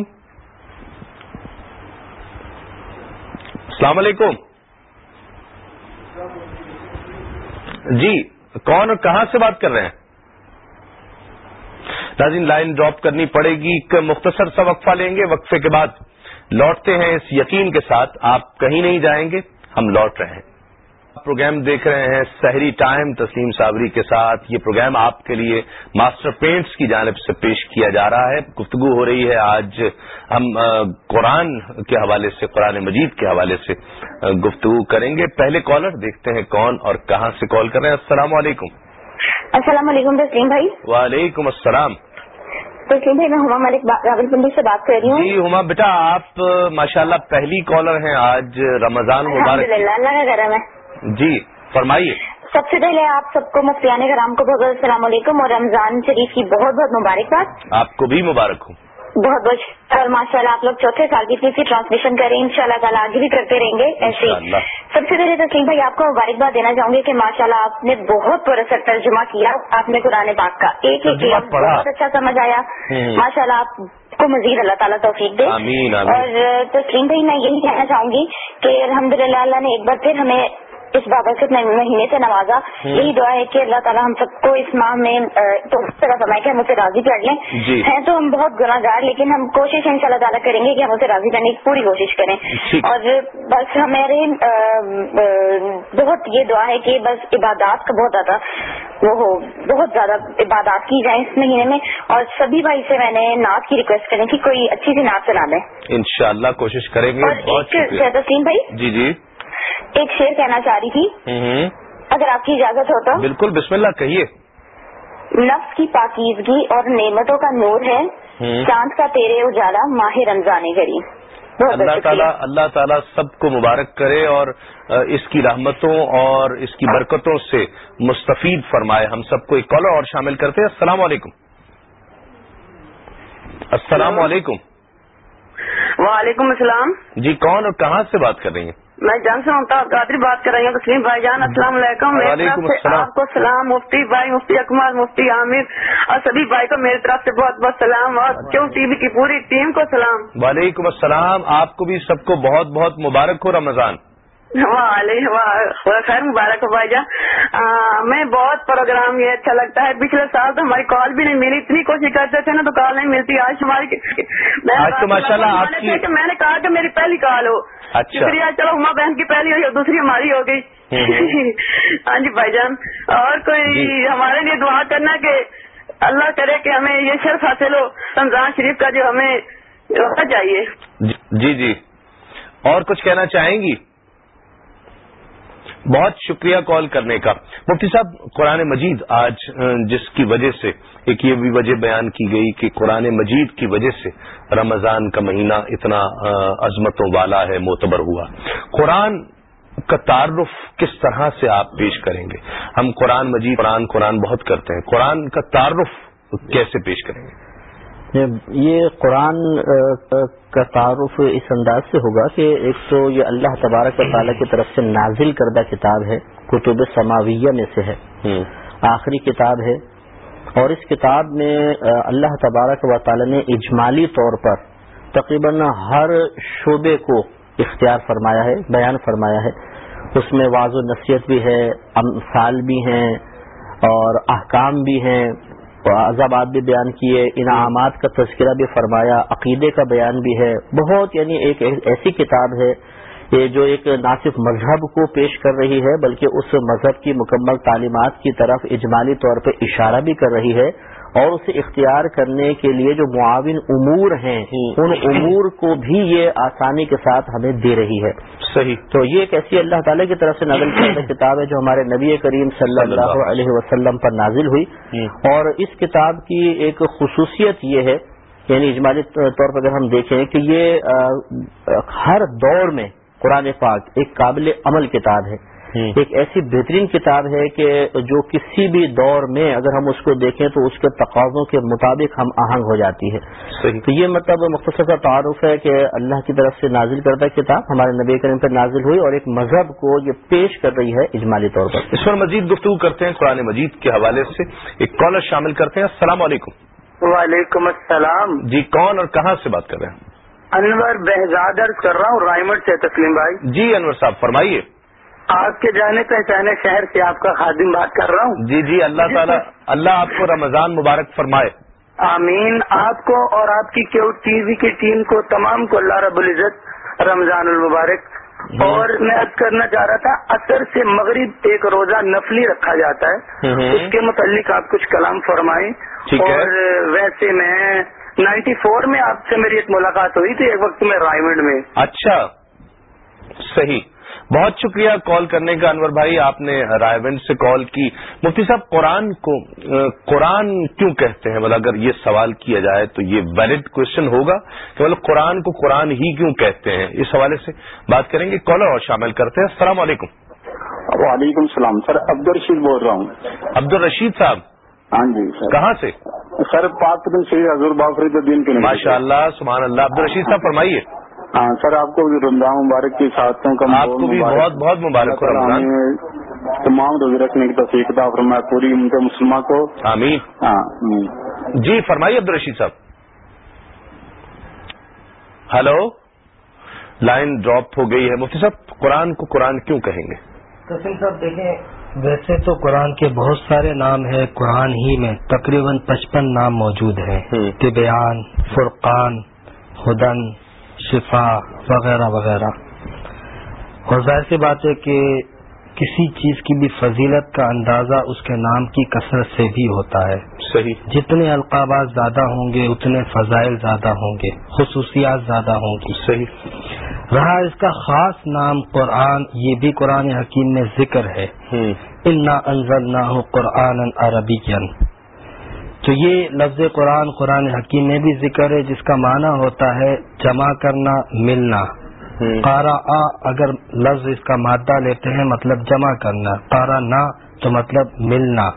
السلام علیکم۔ جی کون اور کہاں سے بات کر رہے ہیں؟ ناظرین، لائن ڈراپ کرنی پڑے گی۔ ایک مختصر سا وقفہ لیں گے۔ وقفے کے بعد لوٹتے ہیں اس یقین کے ساتھ آپ کہیں نہیں جائیں گے ہم لوٹ رہے ہیں۔ پروگرام دیکھ رہے ہیں سحری ٹائم تسلیم صابری کے ساتھ۔ یہ پروگرام آپ کے لیے ماسٹر پینٹس کی جانب سے پیش کیا جا رہا ہے۔ گفتگو ہو رہی ہے آج۔ ہم قرآن کے حوالے سے قرآن مجید کے حوالے سے گفتگو کریں گے۔ پہلے کالر دیکھتے ہیں کون اور کہاں سے کال کر رہے ہیں۔ السلام علیکم۔ السلام علیکم تسلیم بھائی۔ وعلیکم السلام۔ بھائی میں ہما ملک راول پنڈی سے بات کر رہی ہوں۔ جی ہما بیٹا آپ ماشاءاللہ پہلی کالر ہیں۔ آج رمضان مبارک۔ للہ اللہ کا کرم ہے۔ جی فرمائیے۔ سب سے پہلے آپ سب کو مفتیان کرام کو بہت بہت السلام علیکم اور رمضان شریف کی بہت بہت مبارکباد۔ آپ کو بھی مبارک ہوں بہت بہت شکریہ ماشاء اللہ آپ لوگ چوتھے سال کی تیسری ٹرانسمیشن کریں ان شاء اللہ تعالیٰ آگے بھی کرتے رہیں گے ایسے ہی۔ سب سے پہلے تسلیم بھائی آپ کو مبارکباد دینا چاہوں گی کہ ماشاء اللہ آپ نے بہت پرسر ترجمہ کیا آپ نے قرآن پاک کا ایک ایک لفظ پڑھا۔ بہت اچھا سمجھ آیا۔ ماشاء اللہ آپ کو مزید اللہ تعالیٰ توفیق دے آمین، آمین۔ اور تسلیم بھائی میں یہی کہنا چاہوں گی کہ الحمد للہ اللہ نے ایک بار پھر ہمیں اس بابرکت مہینے سے نوازا یہی دعا ہے کہ اللہ تعالیٰ ہم سب کو اس ماہ میں تو اس طرح فرمائے کہ ہم اسے راضی کر لیں۔ جی۔ ہیں تو ہم بہت گناہ گار لیکن ہم کوشش ان شاء اللہ تعالیٰ کریں گے کہ ہم اسے راضی کرنے کی پوری کوشش کریں۔ اور بس ہمارے بہت یہ دعا ہے کہ بس عبادات کا بہت زیادہ وہ ہو بہت زیادہ عبادات کی جائیں اس مہینے میں۔ اور سبھی بھائی سے میں نے نعت کی ریکویسٹ کریں کہ کوئی اچھی سی نعت سنا دیں۔ انشاءاللہ کوشش کریں گے۔ اور ایک بھائی؟ جی جی۔ ایک شعر کہنا چاہ رہی تھی۔ اگر آپ کی اجازت ہو تو۔ بالکل بسم اللہ کہیے۔ نفس کی پاکیزگی اور نعمتوں کا نور ہے۔ چاند کا تیرے اجالا ماہ رمضان گری۔ اللہ تعالیٰ اللہ تعالیٰ سب کو مبارک کرے اور اس کی رحمتوں اور اس کی برکتوں سے مستفید فرمائے۔ ہم سب کو ایک کالر اور شامل کرتے ہیں۔ السلام علیکم۔ السلام علیکم۔ وعلیکم السلام۔ جی کون اور کہاں سے بات کر رہی ہیں؟ میں جان سے ممتاز قادری بات کر رہی ہوں تسلیم بھائی جان السلام علیکم میری طرف سے۔ آپ کو سلام مفتی بھائی مفتی اکمل مفتی عامر اور سبھی بھائی کو میری طرف سے بہت بہت سلام اور کیوں ٹی وی کی پوری ٹیم کو سلام وعلیکم السلام آپ کو بھی سب کو بہت بہت مبارک ہو رمضان خیر مبارک ہو بھائی جان۔ میں بہت پروگرام یہ اچھا لگتا ہے۔ پچھلے سال تو ہماری کال بھی نہیں ملی۔ اتنی کوشش کرتے تھے نا تو کال نہیں ملتی۔ آج ہماری میں نے کہا کہ میری پہلی کال ہو۔ اچھا۔ شکریہ چلو ہما بہن کی پہلی ہوئی اور دوسری ہماری ہو گئی۔ ہاں جی بھائی جان۔ اور کوئی جی۔ ہمارے لیے دعا کرنا کہ اللہ کرے کہ ہمیں یہ شرف حاصل ہو۔ رمضان شریف کا جو ہمیں چاہیے۔ جی- جی جی۔ اور کچھ کہنا چاہیں گی؟ بہت شکریہ کال کرنے کا۔ مفتی صاحب، قرآن مجید آج جس کی وجہ سے، ایک یہ بھی وجہ بیان کی گئی کہ قرآن مجید کی وجہ سے رمضان کا مہینہ اتنا عظمتوں والا ہے، معتبر ہوا۔ قرآن کا تعارف کس طرح سے آپ پیش کریں گے؟ ہم قرآن مجید، قرآن قرآن بہت کرتے ہیں۔ قرآن کا تعارف کیسے پیش کریں گے؟ یہ قرآن کا تعارف اس انداز سے ہوگا کہ ایک تو یہ اللہ تبارک و تعالیٰ کی طرف سے نازل کردہ کتاب ہے کتب سماویہ میں سے ہے۔ آخری کتاب ہے۔ اور اس کتاب میں اللہ تبارک و تعالیٰ نے اجمالی طور پر تقریباً ہر شعبے کو اختیار فرمایا ہے بیان فرمایا ہے۔ اس میں واض و نصیحت بھی ہے امثال بھی ہیں اور احکام بھی ہیں۔ عذابات بھی بیان کیے، انعامات کا تذکرہ بھی فرمایا، عقیدے کا بیان بھی ہے۔ بہت یعنی ایک ایسی کتاب ہے، یہ جو ایک نہ صرف مذہب کو پیش کر رہی ہے، بلکہ اس مذہب کی مکمل تعلیمات کی طرف اجمالی طور پہ اشارہ بھی کر رہی ہے۔ اور اسے اختیار کرنے کے لیے جو معاون امور ہیں ان امور کو بھی یہ آسانی کے ساتھ ہمیں دے رہی ہے۔ صحیح۔ تو یہ ایک ایسی اللہ تعالیٰ کی طرف سے نازل کردہ کتاب ہے جو ہمارے نبی کریم صلی اللہ علیہ وسلم پر نازل ہوئی۔ اور اس کتاب کی ایک خصوصیت یہ ہے یعنی اجمالی طور پر اگر ہم دیکھیں کہ یہ ہر دور میں قرآن پاک ایک قابل عمل کتاب ہے۔ ایک ایسی بہترین کتاب ہے کہ جو کسی بھی دور میں اگر ہم اس کو دیکھیں تو اس کے تقاضوں کے مطابق ہم آہنگ ہو جاتی ہے۔ صحیح۔ تو یہ مطلب مختصر کا تعارف ہے کہ اللہ کی طرف سے نازل کردہ کتاب ہمارے نبی کریم پر نازل ہوئی اور ایک مذہب کو یہ پیش کر رہی ہے اجمالی طور پر۔ اس پر مزید گفتگو کرتے ہیں قرآن مجید کے حوالے سے۔ ایک کالر شامل کرتے ہیں۔ السلام علیکم۔ وعلیکم السلام۔ جی کون اور کہاں سے بات کر رہے ہیں؟ انور بہزاد کر رہا ہوں رائمنڈ سے تسلیم بھائی۔ جی انور صاحب فرمائیے۔ آپ کے جانے پہچانے شہر سے آپ کا خادم بات کر رہا ہوں۔ جی جی اللہ تعالیٰ اللہ آپ کو رمضان مبارک فرمائے۔ آمین۔ آپ کو اور آپ کی کیو ٹی وی کی ٹیم کو تمام کو اللہ رب العزت رمضان المبارک۔ اور میں عرض کرنا چاہ رہا تھا اثر سے مغرب ایک روزہ نفلی رکھا جاتا ہے۔ اس کے متعلق آپ کچھ کلام فرمائیں۔ اور ویسے میں نائنٹی فور میں آپ سے میری ایک ملاقات ہوئی تھی ایک وقت میں رائمنڈ میں۔ اچھا صحیح۔ بہت شکریہ کال کرنے کا انور بھائی آپ نے رائے ونڈ سے کال کی۔ مفتی صاحب قرآن کو قرآن کیوں کہتے ہیں؟ مطلب اگر یہ سوال کیا جائے تو یہ ویلڈ کوشچن ہوگا کہ مطلب قرآن کو قرآن ہی کیوں کہتے ہیں؟ اس حوالے سے بات کریں گے کالر اور شامل کرتے ہیں۔ السلام علیکم۔ وعلیکم السلام سر عبد الرشید بول رہا ہوں۔ عبد الرشید صاحب۔ ہاں جی سر۔ کہاں سے؟ سر پاک شری حضور بافرید الدین کے ماشاء اللہ سبحان اللہ۔ عبد الرشید صاحب فرمائیے۔ ہاں سر آپ کو بھی رمضان مبارک کی ساتھوں کا آپ کو بھی بہت بہت مبارک ہو رمضان۔ تمام روزے رکھنے کی توفیق عطا فرمائے پوری امت مسلمہ کو۔ آمین۔ ہاں ہوں۔ جی فرمائیے عبد الرشید صاحب۔ ہلو لائن ڈراپ ہو گئی ہے۔ مفتی صاحب قرآن کو قرآن کیوں کہیں گے؟ تسلیم صاحب دیکھیں ویسے تو قرآن کے بہت سارے نام ہیں قرآن ہی میں تقریباً پچپن نام موجود ہیں۔ طبیان فرقان ہدن شفا وغیرہ وغیرہ۔ اور ظاہر سی بات ہے کہ کسی چیز کی بھی فضیلت کا اندازہ اس کے نام کی کثرت سے بھی ہوتا ہے۔ صحیح۔ جتنے القابات زیادہ ہوں گے اتنے فضائل زیادہ ہوں گے خصوصیات زیادہ ہوں گی۔ صحیح۔ رہا اس کا خاص نام قرآن یہ بھی قرآن حکیم میں ذکر ہے۔ انا انزل نہ قرآن عربی تو یہ لفظ قرآن قرآن حکیم میں بھی ذکر ہے جس کا معنی ہوتا ہے جمع کرنا ملنا۔ قارا آ اگر لفظ اس کا مادہ لیتے ہیں مطلب جمع کرنا۔ قارا نہ تو مطلب ملنا۔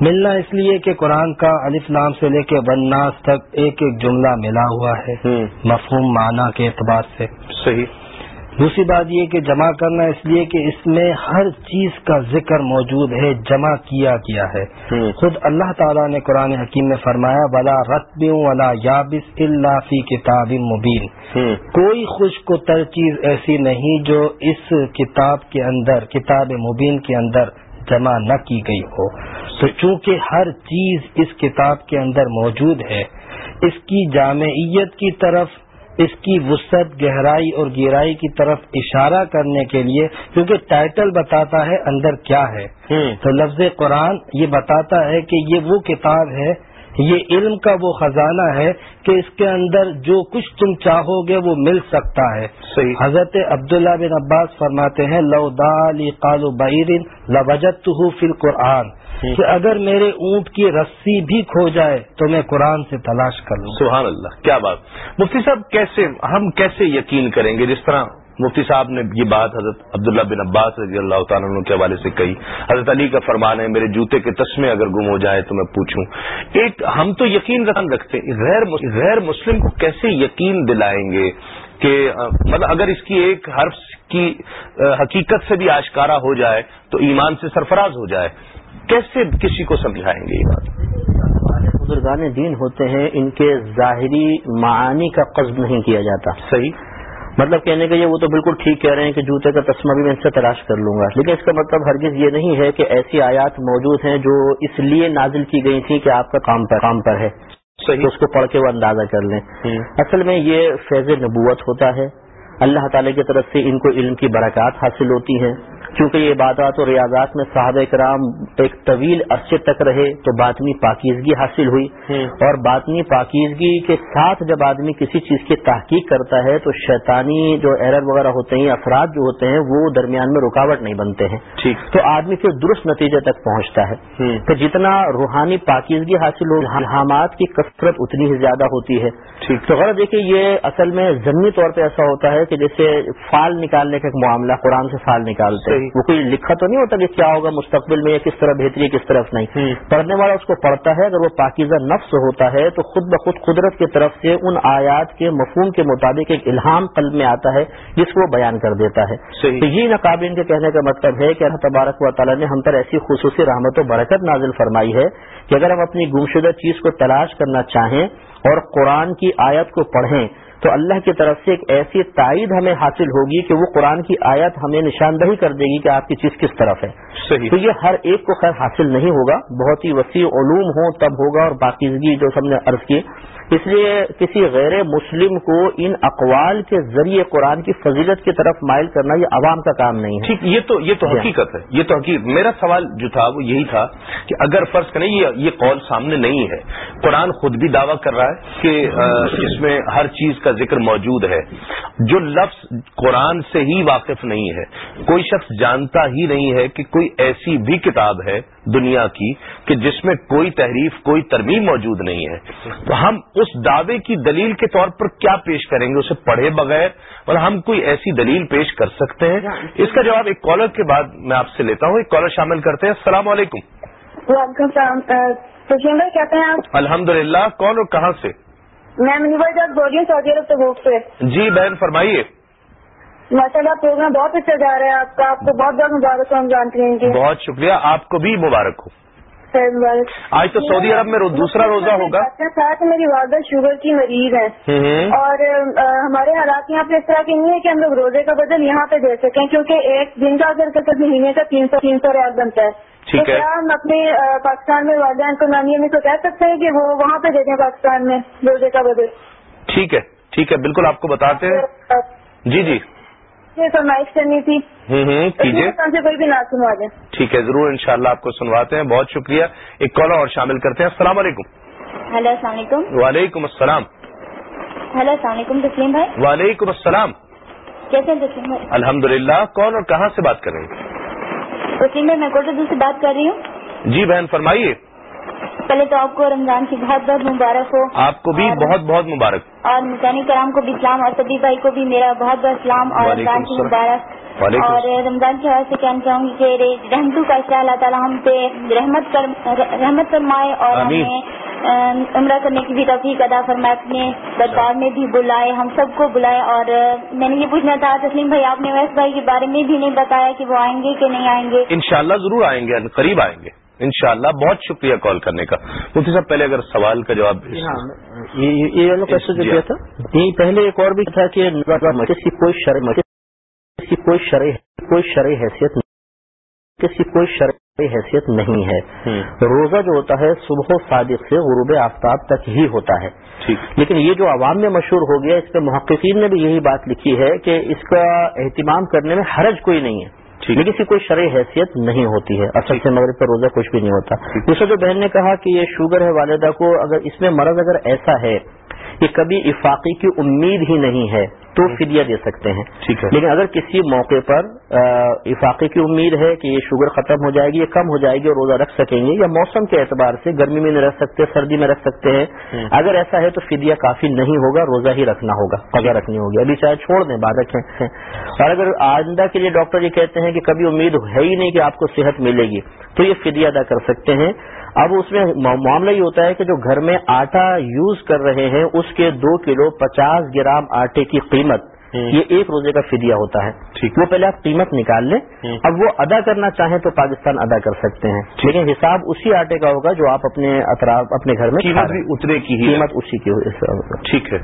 ملنا اس لیے کہ قرآن کا الف نام سے لے کے بنناس تک ایک ایک جملہ ملا ہوا ہے۔ مفہوم معنی کے اعتبار سے۔ صحیح۔ دوسری بات یہ کہ جمع کرنا اس لیے کہ اس میں ہر چیز کا ذکر موجود ہے جمع کیا گیا ہے۔ خود اللہ تعالیٰ نے قرآن حکیم میں فرمایا ولا رتب ولا یابس اللہ فی کتاب مبین کوئی خشک تر چیز ایسی نہیں جو اس کتاب کے اندر کتاب مبین کے اندر جمع نہ کی گئی ہو۔ تو چونکہ ہر چیز اس کتاب کے اندر موجود ہے اس کی جامعیت کی طرف اس کی وسعت گہرائی اور گہرائی کی طرف اشارہ کرنے کے لیے کیونکہ ٹائٹل بتاتا ہے اندر کیا ہے۔ تو لفظ قرآن یہ بتاتا ہے کہ یہ وہ کتاب ہے یہ علم کا وہ خزانہ ہے کہ اس کے اندر جو کچھ تم چاہو گے وہ مل سکتا ہے۔ صحیح۔ حضرت عبداللہ بن عباس فرماتے ہیں لو دالی قالو بعیرن لوجت فی القرآن۔ کہ اگر میرے اونٹ کی رسی بھی کھو جائے تو میں قرآن سے تلاش کر لوں۔ سبحان اللہ کیا بات۔ مفتی صاحب کیسے ہم کیسے یقین کریں گے؟ جس طرح مفتی صاحب نے یہ بات حضرت عبداللہ بن عباس رضی اللہ تعالیٰ عنہ کے حوالے سے کہی۔ حضرت علی کا فرمان ہے میرے جوتے کے تسمے اگر گم ہو جائے تو میں پوچھوں۔ ایک ہم تو یقین رکھن رکھتے ہیں غیر غیر مسلم کو کیسے یقین دلائیں گے کہ مطلب اگر اس کی ایک حرف کی حقیقت سے بھی آشکارا ہو جائے تو ایمان سے سرفراز ہو جائے۔ کیسے کسی کو سمجھائیں گے یہ بات؟ بزرگان دین ہوتے ہیں ان کے ظاہری معانی کا قصد نہیں کیا جاتا۔ صحیح۔ مطلب کہنے کا یہ وہ تو بالکل ٹھیک کہہ رہے ہیں کہ جوتے کا تسمہ بھی میں ان سے تلاش کر لوں گا۔ لیکن اس کا مطلب ہرگز یہ نہیں ہے کہ ایسی آیات موجود ہیں جو اس لیے نازل کی گئی تھی کہ آپ کا کام پر کام پر ہے۔ صحیح۔ تو اس کو پڑھ کے وہ اندازہ کر لیں۔ اصل میں یہ فیض نبوت ہوتا ہے۔ اللہ تعالی کی طرف سے ان کو علم کی برکات حاصل ہوتی ہیں چونکہ یہ عبادات اور ریاضات میں صحابہ کرام ایک طویل عرصے تک رہے تو باطنی پاکیزگی حاصل ہوئی۔ اور باطنی پاکیزگی کے ساتھ جب آدمی کسی چیز کی تحقیق کرتا ہے تو شیطانی جو ایرر وغیرہ ہوتے ہیں افراد جو ہوتے ہیں وہ درمیان میں رکاوٹ نہیں بنتے ہیں۔ تو آدمی پھر درست نتیجے تک پہنچتا ہے۔ تو جتنا روحانی پاکیزگی حاصل ہو الحامات کی کثرت اتنی ہی زیادہ ہوتی ہے۔ تو غرض دیکھیے یہ اصل میں ضمنی طور پہ ایسا ہوتا ہے کہ جیسے فال نکالنے کا ایک معاملہ قرآن سے فال نکالتے ہیں۔ وہ کوئی لکھا تو نہیں ہوتا کہ کیا ہوگا مستقبل میں یا کس طرح بہتری کس طرف نہیں۔ پڑھنے والا اس کو پڑھتا ہے اگر وہ پاکیزہ نفس ہوتا ہے تو خود بخود قدرت کی طرف سے ان آیات کے مفہوم کے مطابق ایک الہام قلب میں آتا ہے جس کو وہ بیان کر دیتا ہے۔ تو یہ نقابین کے کہنے کا مطلب ہے کہ اللہ تبارک و تعالیٰ نے ہم پر ایسی خصوصی رحمت و برکت نازل فرمائی ہے کہ اگر ہم اپنی گمشدہ چیز کو تلاش کرنا چاہیں اور قرآن کی آیت کو پڑھیں تو اللہ کی طرف سے ایک ایسی تائید ہمیں حاصل ہوگی کہ وہ قرآن کی آیت ہمیں نشاندہی کر دے گی کہ آپ کی چیز کس طرف ہے۔ صحیح۔ تو یہ ہر ایک کو خیر حاصل نہیں ہوگا بہت ہی وسیع علوم ہوں تب ہوگا اور باقیزگی جو سب نے عرض کی اس لیے کسی غیر مسلم کو ان اقوال کے ذریعے قرآن کی فضیلت کی طرف مائل کرنا یہ عوام کا کام نہیں ہے۔ ٹھیک یہ تو یہ تو حقیقت ہے یہ تو حقیقت میرا سوال جو تھا وہ یہی تھا کہ اگر فرض کریں یہ یہ قول سامنے نہیں ہے قرآن خود بھی دعویٰ کر رہا ہے کہ اس میں ہر چیز کا ذکر موجود ہے۔ جو لفظ قرآن سے ہی واقف نہیں ہے کوئی شخص جانتا ہی نہیں ہے کہ کوئی ایسی بھی کتاب ہے دنیا کی کہ جس میں کوئی تحریف کوئی ترمیم موجود نہیں ہے۔ تو ہم اس دعوے کی دلیل کے طور پر کیا پیش کریں گے؟ اسے پڑھے بغیر اور ہم کوئی ایسی دلیل پیش کر سکتے ہیں؟ اس کا جواب ایک کالر کے بعد میں آپ سے لیتا ہوں ایک کالر شامل کرتے ہیں۔ السلام علیکم۔ وعلیکم السلام۔ کہتے ہیں آپ؟ الحمد للہ کون اور کہاں سے؟ میں بول رہی ہوں سعودی عرب تبوک سے جی بہن فرمائیے۔ ماشاء اللہ پروگرام بہت اچھا جا رہا ہے آپ کا آپ کو بہت بہت مبارک ہو ہم جانتے ہیں بہت شکریہ آپ کو بھی مبارک ہو۔ آج تو سعودی عرب میں دوسرا روزہ ہوگا۔ ساتھ میری والدہ شوگر کی مریض ہیں۔ اور ہمارے حالات یہاں پہ اس طرح کے نہیں ہے کہ ہم لوگ روزے کا بدل یہاں پہ دے سکیں کیونکہ ایک دن کا اگر کر مہینے کا تین سو تین سو ریال بنتا ہے۔ ٹھیک تو ہے۔ کیا ہم اپنے پاکستان میں والدین کو نانی امی کو کہہ سکتے ہیں کہ وہ وہاں پہ دے دیں پاکستان میں روزے کا بدل؟ ٹھیک ہے ٹھیک ہے بالکل آپ کو بتاتے ہیں۔ جی جی۔ یہ فرمائش کرنی تھی۔ سے کوئی بھی نہ سنوا دیں ٹھیک ہے ضرور انشاءاللہ آپ کو سنواتے ہیں۔ بہت شکریہ۔ ایک کالر اور شامل کرتے ہیں۔ السلام علیکم۔ ہیلو السلام علیکم۔ وعلیکم السلام۔ ہیلو السلام علیکم تسلیم بھائی۔ وعلیکم السلام۔ کیسے ہیں تسلیم بھائی؟ الحمد للہ کون اور کہاں سے بات کر رہے ہیں؟ تسلیم بھائی میں کوٹر سے بات کر رہی ہوں۔ جی بہن فرمائیے۔ پہلے تو آپ کو رمضان کی بہت بہت مبارک ہو آپ کو بھی بہت بہت مبارک اور مکانی کرام کو بھی اسلام اور سبھی بھائی کو بھی میرا بہت بہت سلام اور رمضان کی۔ مبارک اور۔ رمضان کے حوالے سے کہنا چاہوں گی کہ رحمتوں کا اشرا اللہ تعالیٰ ہم پہ رحمت رحمت فرمائے اور۔ ہمیں عمرہ کرنے کی بھی توفیق ادا فرمائے اپنے دربار میں بھی بلائے ہم سب کو بلائے اور میں نے یہ پوچھنا تھا تسلیم بھائی آپ نے ویس بھائی کے بارے میں بھی نہیں بتایا کہ وہ آئیں گے کہ نہیں آئیں گے انشاءاللہ ضرور آئیں گے قریب آئیں گے انشاءاللہ بہت شکریہ کال کرنے کا۔ مفتی صاحب پہلے اگر سوال کا جواب جی ہاں یہ جو کیا تھا یہ پہلے ایک اور بھی تھا کہ مسجد کی کوئی شرح مسجد کی کوئی شرح کوئی شرح حیثیت نہیں کس کی کوئی شرعی حیثیت نہیں ہے۔ روزہ جو ہوتا ہے صبح و صادق سے غروب آفتاب تک ہی ہوتا ہے۔ لیکن یہ جو عوام میں مشہور ہو گیا اس پہ محققین نے بھی یہی بات لکھی ہے کہ اس کا اہتمام کرنے میں حرج کوئی نہیں ہے۔ لیکن اس کی کوئی شرعی حیثیت نہیں ہوتی ہے۔ اصل سے مغرب پر روزہ کچھ بھی نہیں ہوتا۔ دوسرا جو بہن نے کہا کہ یہ شوگر ہے والدہ کو اگر اس میں مرض اگر ایسا ہے کہ کبھی افاقی کی امید ہی نہیں ہے تو فدیہ دے سکتے ہیں۔ لیکن اگر کسی موقع پر افاقی کی امید ہے کہ یہ شوگر ختم ہو جائے گی یا کم ہو جائے گی اور روزہ رکھ سکیں گے یا موسم کے اعتبار سے گرمی میں نہیں رکھ سکتے سردی میں رکھ سکتے ہیں اگر ایسا ہے تو فدیہ کافی نہیں ہوگا روزہ ہی رکھنا ہوگا قضا رکھنی ہوگی۔ ابھی چاہے چھوڑ دیں بعد رکھیں۔ اور اگر آئندہ کے لیے ڈاکٹر یہ کہتے ہیں کہ کبھی امید ہے ہی نہیں کہ آپ کو صحت ملے گی تو یہ فدیہ ادا کر سکتے ہیں۔ اب اس میں معاملہ یہ ہوتا ہے کہ جو گھر میں آٹا یوز کر رہے ہیں اس کے دو کلو پچاس گرام آٹے کی قیمت یہ ایک روزے کا فدیہ ہوتا ہے۔ وہ پہلے آپ قیمت نکال لیں۔ اب وہ ادا کرنا چاہیں تو پاکستان ادا کر سکتے ہیں۔ لیکن حساب اسی آٹے کا ہوگا جو آپ اپنے اطراف اپنے گھر میں قیمت اترے کی قیمت اسی کی ٹھیک ہے۔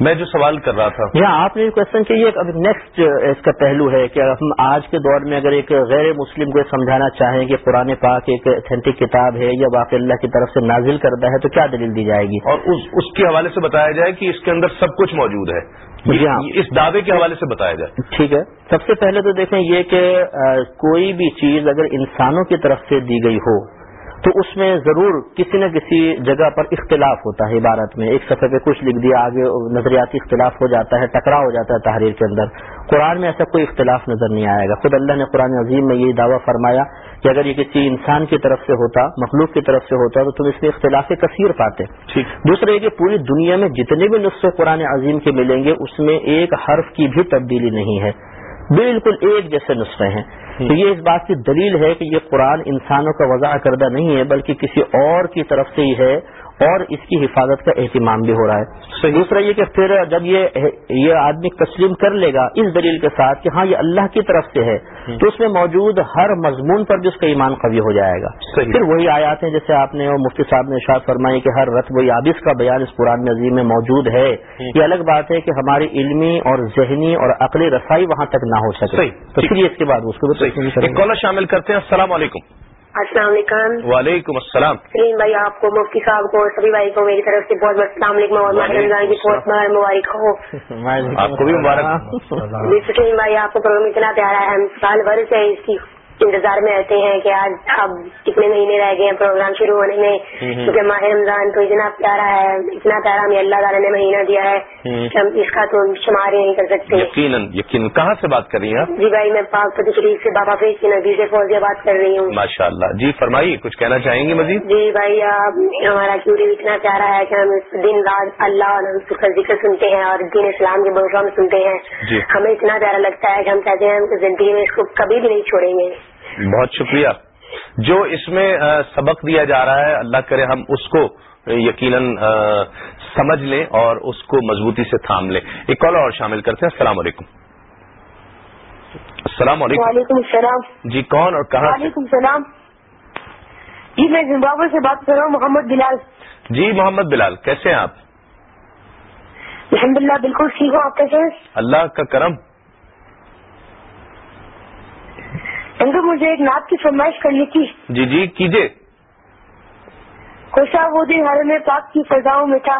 میں جو سوال کر رہا تھا۔ یہاں آپ نے کوشچن کہ یہ اب نیکسٹ اس کا پہلو ہے کہ ہم آج کے دور میں اگر ایک غیر مسلم کو سمجھانا چاہیں کہ قرآن پاک ایک اتھینٹک کتاب ہے یا واقع اللہ کی طرف سے نازل کردہ ہے تو کیا دلیل دی جائے گی؟ اور اس کے حوالے سے بتایا جائے کہ اس کے اندر سب کچھ موجود ہے۔ جی ہاں۔ اس دعوے کے حوالے سے بتایا جائے۔ ٹھیک ہے۔ سب سے پہلے تو دیکھیں یہ کہ کوئی بھی چیز اگر انسانوں کی طرف سے دی گئی ہو تو اس میں ضرور کسی نہ کسی جگہ پر اختلاف ہوتا ہے عبارت میں۔ ایک سفر پہ کچھ لکھ دیا آگے نظریاتی اختلاف ہو جاتا ہے ٹکرا ہو جاتا ہے تحریر کے اندر۔ قرآن میں ایسا کوئی اختلاف نظر نہیں آئے گا۔ خود اللہ نے قرآن عظیم میں یہی دعویٰ فرمایا کہ اگر یہ کسی انسان کی طرف سے ہوتا مخلوق کی طرف سے ہوتا تو تم اس میں اختلاف کثیر پاتے۔ دوسرے یہ کہ پوری دنیا میں جتنے بھی نسخے قرآن عظیم کے ملیں گے اس میں ایک حرف کی بھی تبدیلی نہیں ہے۔ بالکل ایک جیسے نسخے ہیں۔ تو یہ اس بات کی دلیل ہے کہ یہ قرآن انسانوں کا وضع کردہ نہیں ہے، بلکہ کسی اور کی طرف سے ہی ہے۔ اور اس کی حفاظت کا اہتمام بھی ہو رہا ہے۔ دوسرا یہ کہ پھر جب یہ یہ آدمی تسلیم کر لے گا اس دلیل کے ساتھ کہ ہاں یہ اللہ کی طرف سے ہے تو اس میں موجود ہر مضمون پر بھی اس کا ایمان قوی ہو جائے گا۔ پھر وہی آیات ہیں جیسے آپ نے مفتی صاحب نے اشاعت فرمائی کہ ہر رت و یابس کا بیان اس قرآن عظیم میں موجود ہے۔ یہ الگ بات ہے کہ ہماری علمی اور ذہنی اور عقلی رسائی وہاں تک نہ ہو سکے۔ تو پھر اس کے بعد اس کو شامل کرتے ہیں۔ السلام علیکم۔ السلام علیکم۔ وعلیکم السلام۔ سلیم بھائی آپ کو مفتی صاحب کو سبھی بھائی کو میری طرف سے بہت بہت السلام علیکم۔ اور رمضان کی بہت بہت مبارک ہو۔ آپ کو بھی مبارک۔ جی سلیم بھائی آپ کو پروگرام اتنا پیارا ہے ہم سال بھر سے اس کی انتظار میں رہتے ہیں کہ آج اب کتنے مہینے رہ گئے ہیں پروگرام شروع ہونے میں کیونکہ ماہ رمضان تو اتنا پیارا ہے اتنا پیارا ہمیں اللہ تعالیٰ نے مہینہ دیا ہے کہ ہم اس کا تو شمار ہی نہیں کر سکتے۔ یقیناً یقیناً۔ کہاں سے بات کر رہی ہیں جی بھائی میں پاک فتح شریف سے بابا فیض کی نبی سے بات کر رہی ہوں۔ ماشاء اللہ جی فرمائیے کچھ کہنا چاہیں گے مزید؟ جی بھائی ہمارا کیوری اتنا پیارا ہے کہ ہم دن رات اللہ اور کا ذکر سنتے ہیں اور دین اسلام کے بہت سنتے ہیں۔ جی۔ ہمیں اتنا پیارا لگتا ہے کہ ہم کہتے ہیں زندگی میں اس کو کبھی بھی نہیں چھوڑیں گے۔ بہت شکریہ۔ جو اس میں سبق دیا جا رہا ہے اللہ کرے ہم اس کو یقیناً سمجھ لیں اور اس کو مضبوطی سے تھام لیں۔ ایک کال اور شامل کرتے ہیں۔ السلام علیکم۔ السلام علیکم۔ وعلیکم السلام۔ جی کون اور کہاں وعلیکم السلام۔ جی میں زمبابوے سے بات کر رہا ہوں محمد بلال۔ جی محمد بلال کیسے ہیں آپ؟ الحمد للہ بالکل ٹھیک ہوں آپ کیسے ہیں؟ اللہ کا کرم۔ انکل مجھے ایک نعت کی فرمائش کرنی تھی۔ جی جی کیجیے خوشا وہ دن ہر میں پاک کی فضاؤں میں تھا۔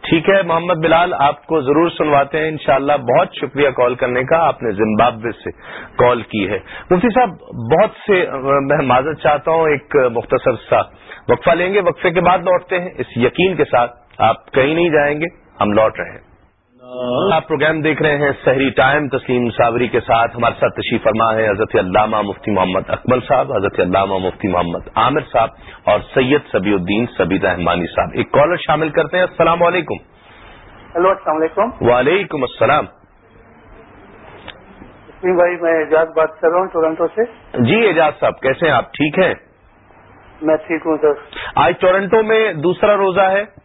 ٹھیک ہے محمد بلال آپ کو ضرور سنواتے ہیں۔ انشاءاللہ بہت شکریہ کال کرنے کا۔ آپ نے زمبابوے سے کال کی ہے۔ مفتی صاحب بہت سے میں معذرت چاہتا ہوں ایک مختصر سا وقفہ لیں گے۔ وقفے کے بعد لوٹتے ہیں۔ اس یقین کے ساتھ آپ کہیں نہیں جائیں گے ہم لوٹ رہے ہیں۔ آپ پروگرام دیکھ رہے ہیں سحری ٹائم تسلیم صابری کے ساتھ ہمارے ساتھ تشریف فرما ہے حضرت علامہ مفتی محمد اکمل صاحب حضرت علامہ مفتی محمد عامر صاحب اور سید سبی الدین سبی رحمانی صاحب۔ ایک کالر شامل کرتے ہیں۔ السلام علیکم۔ ہلو السلام علیکم۔ وعلیکم السلام۔ بھائی میں اعجاز بات کر رہا ہوں ٹورنٹو سے۔ جی اعجاز صاحب کیسے ہیں؟ آپ ٹھیک ہیں؟ میں ٹھیک ہوں سر۔ آج ٹورنٹو میں دوسرا روزہ ہے۔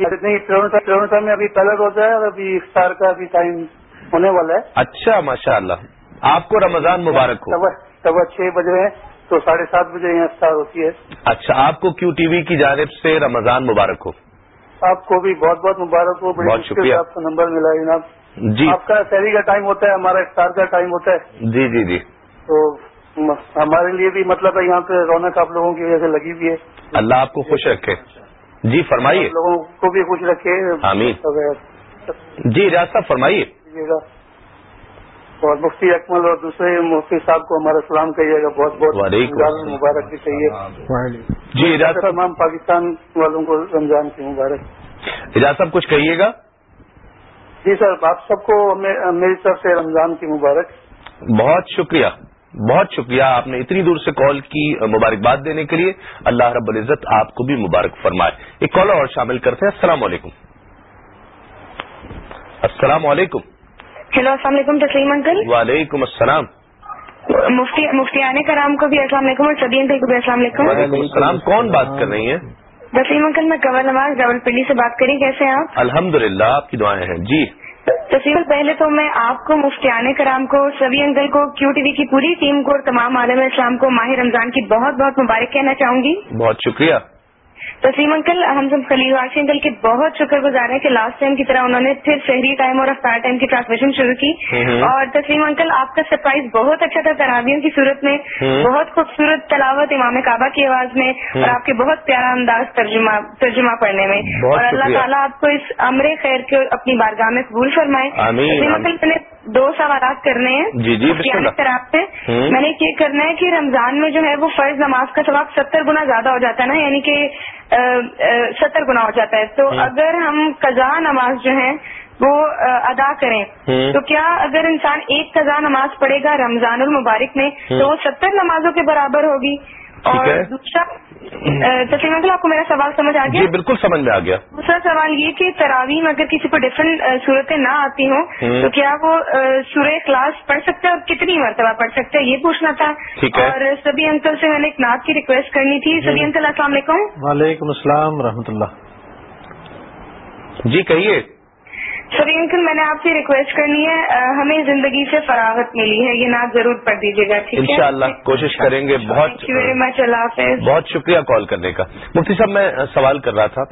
نہیں میں ابھی پہلا روزہ ہے اور ابھی افطار کا ٹائم ہونے والا ہے۔ اچھا ماشاء اللہ آپ کو رمضان مبارک ہو۔ صبح چھ بج رہے ہیں تو ساڑھے سات بجے یہاں افطار ہوتی ہے۔ اچھا آپ کو کیو ٹی وی کی جانب سے رمضان مبارک ہو۔ آپ کو بھی بہت بہت مبارک ہو۔ بہت شکریہ۔ آپ کو نمبر ملا جناب۔ جی۔ آپ کا شہری کا ٹائم ہوتا ہے ہمارا افطار کا ٹائم ہوتا ہے۔ جی جی جی۔ تو ہمارے لیے بھی مطلب ہے یہاں پہ رونق آپ لوگوں کی وجہ سے لگی ہوئی ہے۔ اللہ آپ کو خوش رکھے۔ جی فرمائیے۔ لوگوں کو بھی خوش رکھے آمین۔ جی ریاض صاحب فرمائیے گا اور مفتی اکمل اور دوسرے مفتی صاحب کو ہمارا سلام کہیے گا بہت بہت۔ مبارک بھی کہیے۔ جی ریاض صاحب تمام پاکستان والوں کو رمضان کی مبارک۔ ریاض صاحب کچھ کہیے گا؟ جی سر آپ سب کو میری طرف سے رمضان کی مبارک۔ بہت شکریہ۔ بہت شکریہ آپ نے اتنی دور سے کال کی مبارکباد دینے کے لیے۔ اللہ رب العزت آپ کو بھی مبارک فرمائے۔ ایک کالر اور شامل کرتے ہیں۔ السلام علیکم۔ السلام علیکم۔ ہیلو السلام علیکم تسلیم انکل۔ وعلیکم السلام۔ مفتی مفتیان کرام کو بھی السلام علیکم اور سبھی انکل کو بھی السلام علیکم۔ وعلیکم السلام۔ کون بات کر رہی ہیں؟ تسلیم انکل میں کور نواز ڈبل پلی سے بات کری کیسے ہیں آپ؟ الحمد آپ کی دعائیں ہیں۔ جی۔ تصویر پہلے تو میں آپ کو، مفتیان کرام کو سبھی انکل کو، کیو ٹی وی کی پوری ٹیم کو اور تمام عالم اسلام کو ماہ رمضان کی بہت بہت مبارک کہنا چاہوں گی۔ بہت شکریہ۔ تسلیم انکل ہم سب خلیل واشی انکل کے بہت شکر گزار ہیں کہ لاسٹ ٹائم کی طرح انہوں نے پھر شہری ٹائم اور افطار ٹائم کی ٹرانسمیشن شروع کی۔ اور تسلیم انکل آپ کا سرپرائز بہت اچھا تھا تراویوں کی صورت میں۔ بہت خوبصورت تلاوت امام کعبہ کی آواز میں اور آپ کے بہت پیارا انداز ترجمہ ترجمہ پڑھنے میں اور اللہ۔ تعالیٰ آپ کو اس امر خیر کے اپنی بارگاہ میں قبول فرمائے تسلیم۔ انکل میں نے دو سوالات کرنے ہیں جی، جی، اللہ۔ کرام سے۔ میں نے یہ کرنا ہے کہ رمضان میں جو ہے وہ فرض نماز کا ثواب ستر گنا زیادہ ہو جاتا ہے نا یعنی کہ ستر گنا ہو جاتا ہے تو اگر ہم قضا نماز جو ہے وہ ادا کریں۔ تو کیا اگر انسان ایک قضا نماز پڑھے گا رمضان المبارک میں۔ تو وہ ستر نمازوں کے برابر ہوگی اور ہے۔ دوسرا تسلیم انکل آپ کو میرا سوال سمجھ آ گیا؟ جی بالکل سمجھ میں آ گیا۔ دوسرا سوال یہ کہ تراویم اگر کسی کو ڈفرینٹ صورتیں نہ آتی ہوں۔ تو کیا وہ سورہ کلاس پڑھ سکتا ہے اور کتنی مرتبہ پڑھ سکتا ہے؟ یہ پوچھنا تھا۔ ٹھیک ہے۔ اور سبھی انکل سے میں نے ایک نعت کی ریکویسٹ کرنی تھی۔ سبھی انکل السلام علیکم۔ وعلیکم السلام رحمۃ اللہ۔ جی کہیے۔ سبھی انکل میں نے آپ سے ریکویسٹ کرنی ہے ہمیں زندگی سے فراغت ملی ہے یہ نعت ضرور پڑھ دیجیے گا ٹھیک ہے؟ انشاءاللہ کوشش کریں گے بہت مچ اللہ حافظ۔ بہت شکریہ کال کرنے کا۔ مفتی صاحب میں سوال کر رہا تھا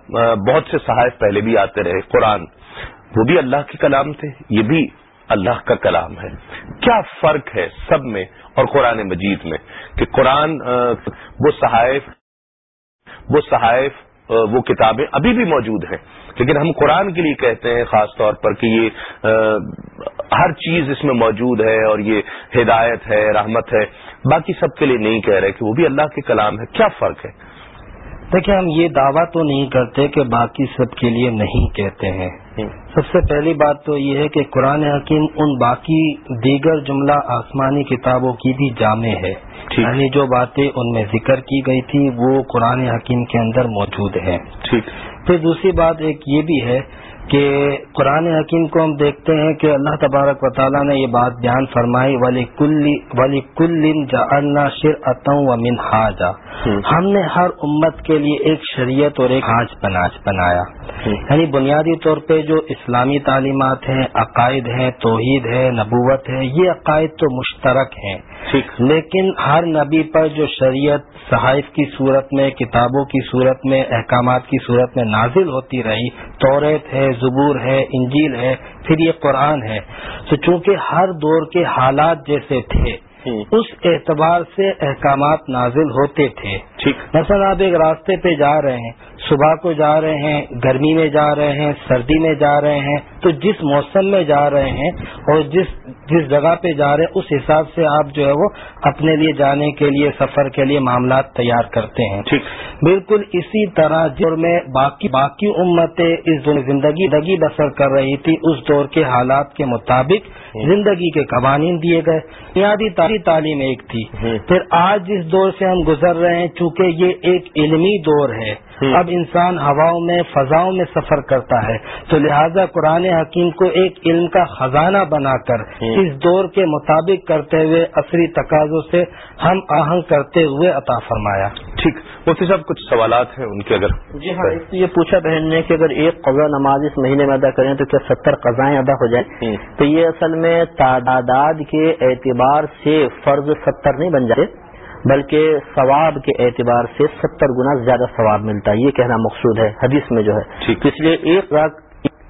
بہت سے صحائف پہلے بھی آتے رہے قرآن وہ بھی اللہ کے کلام تھے یہ بھی اللہ کا کلام ہے۔ کیا فرق ہے سب میں اور قرآن مجید میں کہ قرآن وہ صحائف وہ صحائف وہ کتابیں ابھی بھی موجود ہیں۔ لیکن ہم قرآن کے لیے کہتے ہیں خاص طور پر کہ یہ ہر چیز اس میں موجود ہے اور یہ ہدایت ہے، رحمت ہے۔ باقی سب کے لیے نہیں کہہ رہے کہ وہ بھی اللہ کے کلام ہے۔ کیا فرق ہے؟ دیکھیں ہم یہ دعویٰ تو نہیں کرتے کہ باقی سب کے لیے نہیں کہتے ہیں۔ سب سے پہلی بات تو یہ ہے کہ قرآن حکیم ان باقی دیگر جملہ آسمانی کتابوں کی بھی جامع ہے۔ یعنی جو باتیں ان میں ذکر کی گئی تھی وہ قرآن حکیم کے اندر موجود ہیں۔ پھر دوسری بات ایک یہ بھی ہے کہ قرآن حکیم کو ہم دیکھتے ہیں کہ اللہ تبارک و تعالیٰ نے یہ بات بیان فرمائی ولی کل ولی کل جا شر و من حاجا ہم نے ہر امت کے لیے ایک شریعت اور ایک حاج بناج بنایا۔ یعنی بنیادی طور پہ جو اسلامی تعلیمات ہیں عقائد ہیں توحید ہے نبوت ہے یہ عقائد تو مشترک ہیں۔ لیکن ہر نبی پر جو شریعت صحائف کی صورت میں کتابوں کی صورت میں احکامات کی صورت میں نازل ہوتی رہی توریت ہے زبور ہے انجیل ہے پھر یہ قرآن ہے۔ تو چونکہ ہر دور کے حالات جیسے تھے اس اعتبار سے احکامات نازل ہوتے تھے۔ ٹھیک۔ مثلا آپ ایک راستے پہ جا رہے ہیں صبح کو جا رہے ہیں گرمی میں جا رہے ہیں سردی میں جا رہے ہیں تو جس موسم میں جا رہے ہیں اور جس جس جگہ پہ جا رہے ہیں اس حساب سے آپ جو ہے وہ اپنے لیے جانے کے لیے سفر کے لیے معاملات تیار کرتے ہیں۔ ٹھیک۔ بالکل اسی طرح دور میں باقی باقی امتیں اس دور زندگی زندگی بسر کر رہی تھی اس دور کے حالات کے مطابق زندگی کے قوانین دیے گئے۔ بنیادی تعلیم ایک تھی۔ پھر آج جس دور سے ہم گزر رہے ہیں چونکہ یہ ایک علمی دور ہے۔ اب انسان ہواؤں میں فضاؤں میں سفر کرتا ہے۔ تو لہذا قرآن حکیم کو ایک علم کا خزانہ بنا کر اس دور کے مطابق کرتے ہوئے عصری تقاضوں سے ہم آہنگ کرتے ہوئے عطا فرمایا۔ ٹھیک۔ مفتی صاحب کچھ سوالات ہیں ان کے اگر؟ جی ہاں اس یہ پوچھا بہن نے کہ اگر ایک قضا نماز اس مہینے میں ادا کریں تو کیا ستر قضائیں ادا ہو جائیں؟ تو یہ اصل میں تعداد کے اعتبار سے فرض ستر نہیں بن جاتے بلکہ ثواب کے اعتبار سے ستر گنا زیادہ ثواب ملتا ہے یہ کہنا مقصود ہے حدیث میں جو ہے۔ اس لیے ایک راک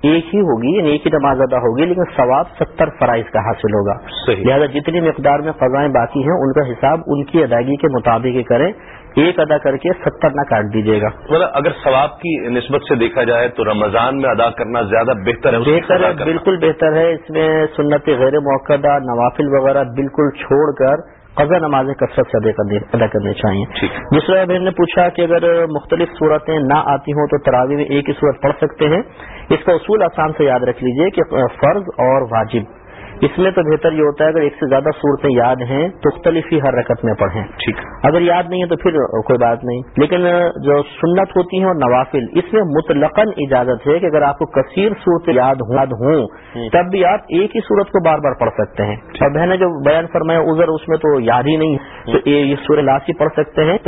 ایک ہی ہوگی یعنی ایک ہی نماز ادا ہوگی لیکن ثواب ستر فرائض کا حاصل ہوگا۔ لہٰذا جتنی مقدار میں فضائیں باقی ہیں ان کا حساب ان کی ادائیگی کے مطابق ہی کریں۔ ایک ادا کر کے ستر نہ کاٹ دیجیے گا۔ مطلب اگر ثواب کی نسبت سے دیکھا جائے تو رمضان میں ادا کرنا زیادہ بہتر ہے بہتر ہے بالکل بہتر ہے۔ اس میں سنت غیر موقع نوافل وغیرہ بالکل چھوڑ کر قضا نمازیں کثرت سے ادا کرنی چاہیے۔ دوسرا بہن نے پوچھا کہ اگر مختلف صورتیں نہ آتی ہوں تو تراوی میں ایک ہی صورت پڑھ سکتے ہیں۔ اس کا اصول آسان سے یاد رکھ لیجیے کہ فرض اور واجب۔ اس میں تو بہتر یہ ہوتا ہے اگر ایک سے زیادہ صورتیں یاد ہیں تو مختلف ہی ہر رکت میں پڑھیں۔ ٹھیک۔ اگر یاد نہیں ہے تو پھر کوئی بات نہیں۔ لیکن جو سنت ہوتی ہیں اور نوافل اس میں مطلقاً اجازت ہے کہ اگر آپ کو کثیر صورت یاد ہوں تب بھی آپ ایک ہی صورت کو بار بار پڑھ سکتے ہیں۔ اور بہن جو بیان فرمایا ازر اس میں تو یاد ہی نہیں تو یہ سورہ لاسی پڑھ سکتے ہیں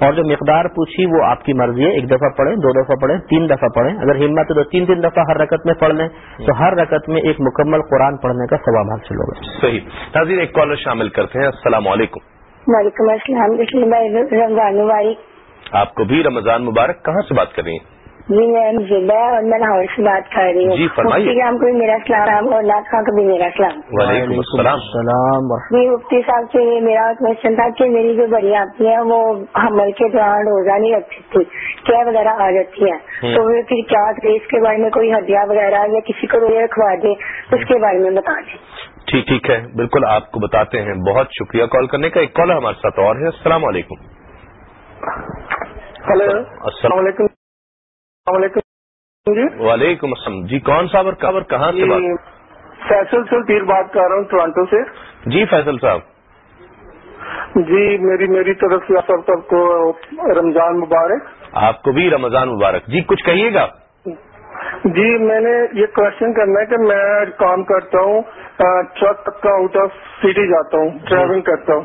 اور جو مقدار پوچھی وہ آپ کی مرضی ہے ایک دفعہ پڑھیں دو دفعہ پڑھیں تین دفعہ پڑھیں۔ اگر ہمت ہے تو تین تین دفعہ ہر رکت میں پڑھ لیں۔ تو ہر رکت میں ایک مکمل قرآن پڑھنے کا ثواب حاصل ہوگا۔ صحیح۔ ناظرین ایک کالر شامل کرتے ہیں۔ السلام علیکم۔ وعلیکم السلام۔ رمضان مبارک۔ آپ کو بھی رمضان مبارک۔ کہاں سے بات کر رہی ہیں؟ جی میں ضلع اور میں لاہور سے بات کر رہی ہوں۔ جی فرمائیے۔ خان کو بھی میرا سلام اور ناز خان کو بھی میرا سلام۔ وعلیکم السلام۔ السلام جی مفتی صاحب سے میرا کوشچن تھا کہ میری جو بڑی آتی ہے وہ حمل کے دوران روزہ نہیں رکھتی تھی کیا وغیرہ آ جاتی ہے تو وہ پھر کیا اس کے بارے میں کوئی ہدیہ وغیرہ یا کسی کو روزے رکھوا دے اس کے بارے میں بتا دیں۔ ٹھیک ٹھیک ہے۔ بالکل آپ کو بتاتے ہیں۔ بہت شکریہ کال کرنے کا۔ ایک کال ہمارے ساتھ اور ہے۔ السلام علیکم۔ ہلو۔ السلام علیکم۔ السلام علیکم۔ جی۔ وعلیکم السلام۔ جی کون صاحب اور اور کہاں سے بات؟ فیصل سے پیر بات کر رہا ہوں ٹورانٹو سے۔ جی فیصل صاحب۔ جی میری میری طرف سے سب سب کو رمضان مبارک۔ آپ کو بھی رمضان مبارک۔ جی کچھ کہیے گا؟ جی میں نے یہ کوشچن کرنا ہے کہ میں کام کرتا ہوں ٹرک کا آؤٹ آف سٹی جاتا ہوں ٹریولنگ کرتا ہوں۔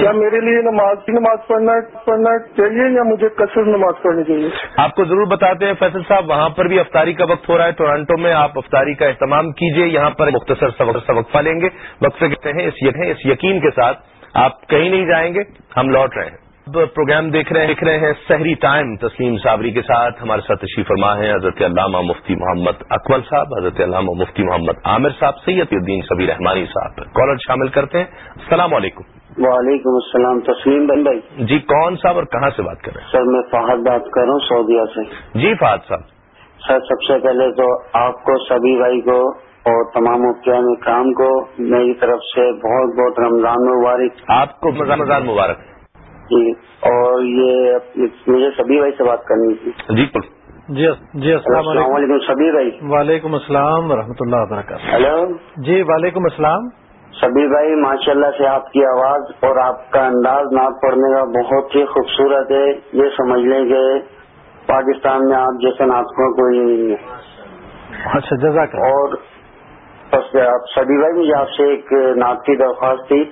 کیا میرے لیے نماز کی نماز پڑھنا پڑھنا چاہیے یا مجھے کثر نماز پڑھنی چاہیے؟ آپ کو ضرور بتاتے ہیں فیصل صاحب وہاں پر بھی افطاری کا وقت ہو رہا ہے ٹورانٹو میں آپ افطاری کا اہتمام کیجیے یہاں پر مختصر سبق وقفہ لیں گے۔ وقفے کہتے ہیں اس یقین کے ساتھ آپ کہیں نہیں جائیں گے ہم لوٹ رہے ہیں۔ پروگرام دیکھ رہے ہیں دیکھ رہے ہیں سحری ٹائم۔ تسلیم صابری کے ساتھ ہمارے ساتھ تشریف فرما ہے حضرت علامہ مفتی محمد اکمل صاحب حضرت علامہ مفتی محمد عامر صاحب سید الدین سبی رحمانی صاحب۔ کالر شامل کرتے ہیں۔ السلام علیکم۔ وعلیکم السلام تسلیم بن بھائی۔ جی کون صاحب اور کہاں سے بات کر رہے ہیں؟ سر میں فہد بات کر رہا ہوں سعودیہ سے۔ جی فہد صاحب۔ سر سب سے پہلے تو آپ کو سبھی بھائی کو اور تمام مختلف کام کو میری طرف سے بہت بہت رمضان مبارک۔ آپ کو رمضان مبارک۔ جی۔ اور یہ مجھے سبھی بھائی سے بات کرنی تھی۔ جی جی جی السلام علیکم۔ سبھی بھائی۔ وعلیکم السلام ورحمۃ اللہ وبرکاتہ۔ ہلو۔ جی وعلیکم السلام۔ سبھی بھائی ماشاء اللہ سے آپ کی آواز اور آپ کا انداز نعت پڑھنے کا بہت ہی خوبصورت ہے۔ یہ سمجھ لیں کہ پاکستان میں آپ جیسے ناطقوں کوئی نہیں ہے۔ اچھا جزاک اور سبھی بھائی مجھے آپ سے ایک نعت کی درخواست تھی۔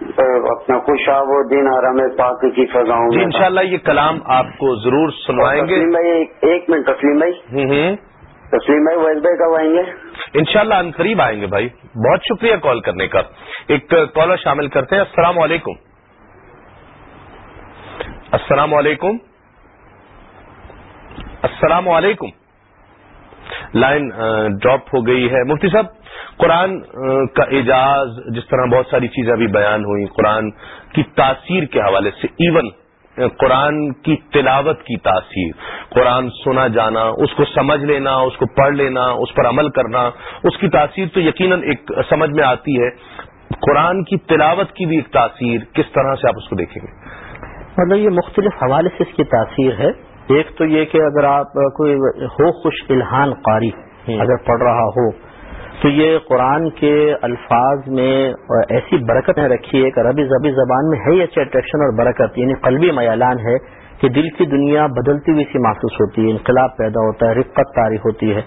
اپنا خوش آب و دن حرم پاک کی فضاؤں جی انشاءاللہ یہ کلام آپ کو ضرور سنوائیں گے۔ تسلیم بھائی ایک منٹ تسلیم بھائی۔ تسلیم بھائی ویس بھائی کب آئیں گے؟ انشاءاللہ شاء قریب آئیں گے بھائی۔ بہت شکریہ کال کرنے کا۔ ایک کالر شامل کرتے ہیں۔ السلام علیکم۔ السلام علیکم۔ السلام علیکم۔ لائن ڈراپ ہو گئی ہے۔ مفتی صاحب، قرآن کا اعجاز، جس طرح بہت ساری چیزیں ابھی بیان ہوئی قرآن کی تاثیر کے حوالے سے، ایون قرآن کی تلاوت کی تاثیر، قرآن سنا جانا، اس کو سمجھ لینا، اس کو پڑھ لینا، اس پر عمل کرنا، اس کی تاثیر تو یقیناً ایک سمجھ میں آتی ہے۔ قرآن کی تلاوت کی بھی ایک تاثیر، کس طرح سے آپ اس کو دیکھیں گے؟ مطلب یہ مختلف حوالے سے اس کی تاثیر ہے۔ ایک تو یہ کہ اگر آپ کوئی ہو خوش الحان قاری اگر پڑھ رہا ہو تو یہ قرآن کے الفاظ میں ایسی برکت ہے رکھی ہے کہ عربی زبی زبان میں ہے ہی اچھے اٹریکشن اور برکت یعنی قلبی میلان ہے کہ دل کی دنیا بدلتی ہوئی سی محسوس ہوتی ہے انقلاب پیدا ہوتا ہے رقت تاریخ ہوتی ہے۔